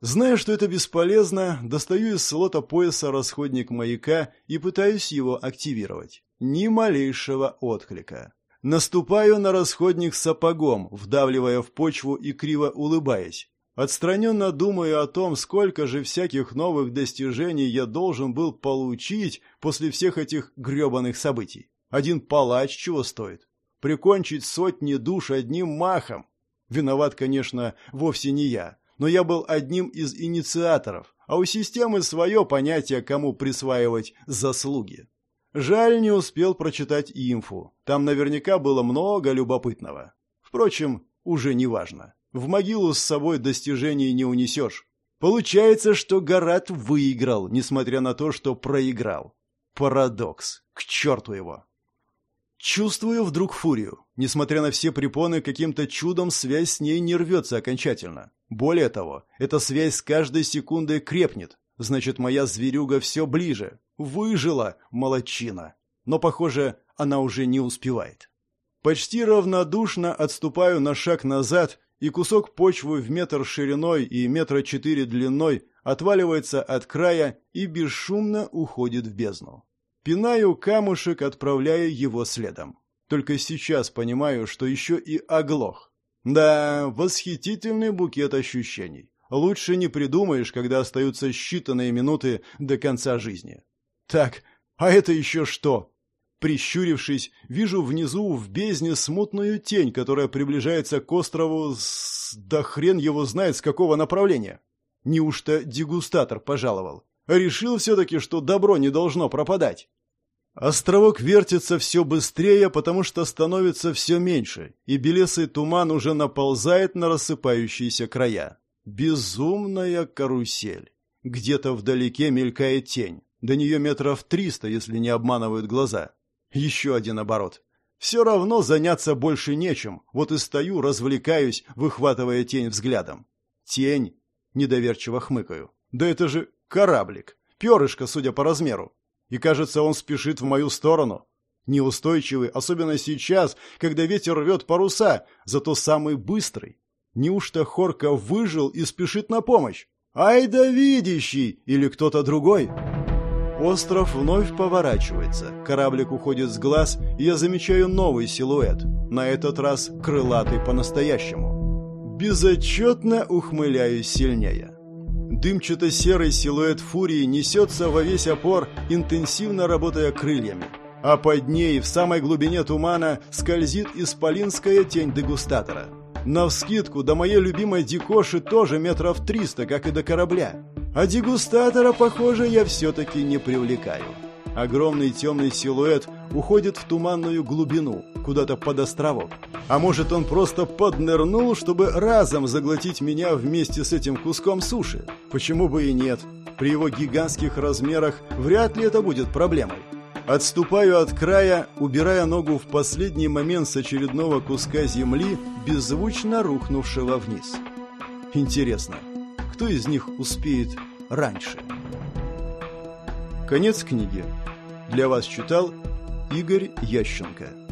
Зная, что это бесполезно, достаю из слота пояса расходник маяка и пытаюсь его активировать. Ни малейшего отклика. Наступаю на расходник сапогом, вдавливая в почву и криво улыбаясь. Отстраненно думаю о том, сколько же всяких новых достижений я должен был получить после всех этих гребаных событий. Один палач чего стоит? Прикончить сотни душ одним махом. Виноват, конечно, вовсе не я, но я был одним из инициаторов, а у системы свое понятие, кому присваивать заслуги. Жаль, не успел прочитать инфу. Там наверняка было много любопытного. Впрочем, уже не важно. В могилу с собой достижений не унесешь. Получается, что Гарат выиграл, несмотря на то, что проиграл. Парадокс. К черту его. Чувствую вдруг фурию. Несмотря на все препоны, каким-то чудом связь с ней не рвется окончательно. Более того, эта связь с каждой секундой крепнет. Значит, моя зверюга все ближе. Выжила, молодчина. Но, похоже, она уже не успевает. Почти равнодушно отступаю на шаг назад, и кусок почвы в метр шириной и метра четыре длиной отваливается от края и бесшумно уходит в бездну. Пинаю камушек, отправляя его следом. Только сейчас понимаю, что еще и оглох. Да, восхитительный букет ощущений. Лучше не придумаешь, когда остаются считанные минуты до конца жизни. Так, а это еще что? Прищурившись, вижу внизу в бездне смутную тень, которая приближается к острову с... Да хрен его знает, с какого направления. Неужто дегустатор пожаловал? Решил все-таки, что добро не должно пропадать. Островок вертится все быстрее, потому что становится все меньше, и белесый туман уже наползает на рассыпающиеся края. Безумная карусель. Где-то вдалеке мелькает тень. До нее метров триста, если не обманывают глаза. Еще один оборот. Все равно заняться больше нечем. Вот и стою, развлекаюсь, выхватывая тень взглядом. Тень. Недоверчиво хмыкаю. Да это же кораблик. Перышко, судя по размеру. И кажется, он спешит в мою сторону. Неустойчивый, особенно сейчас, когда ветер рвет паруса, зато самый быстрый. Неужто Хорка выжил и спешит на помощь? Ай да видящий! Или кто-то другой? Остров вновь поворачивается, кораблик уходит с глаз, и я замечаю новый силуэт, на этот раз крылатый по-настоящему. Безотчетно ухмыляюсь сильнее. Дымчато-серый силуэт фурии несется во весь опор, интенсивно работая крыльями. А под ней, в самой глубине тумана, скользит исполинская тень дегустатора. Навскидку, до моей любимой дикоши тоже метров триста, как и до корабля. А дегустатора, похоже, я все-таки не привлекаю. Огромный темный силуэт уходит в туманную глубину, куда-то под островок. А может, он просто поднырнул, чтобы разом заглотить меня вместе с этим куском суши? Почему бы и нет? При его гигантских размерах вряд ли это будет проблемой. Отступаю от края, убирая ногу в последний момент с очередного куска земли, беззвучно рухнувшего вниз. Интересно, кто из них успеет раньше. Конец книги. Для вас читал Игорь Ященко.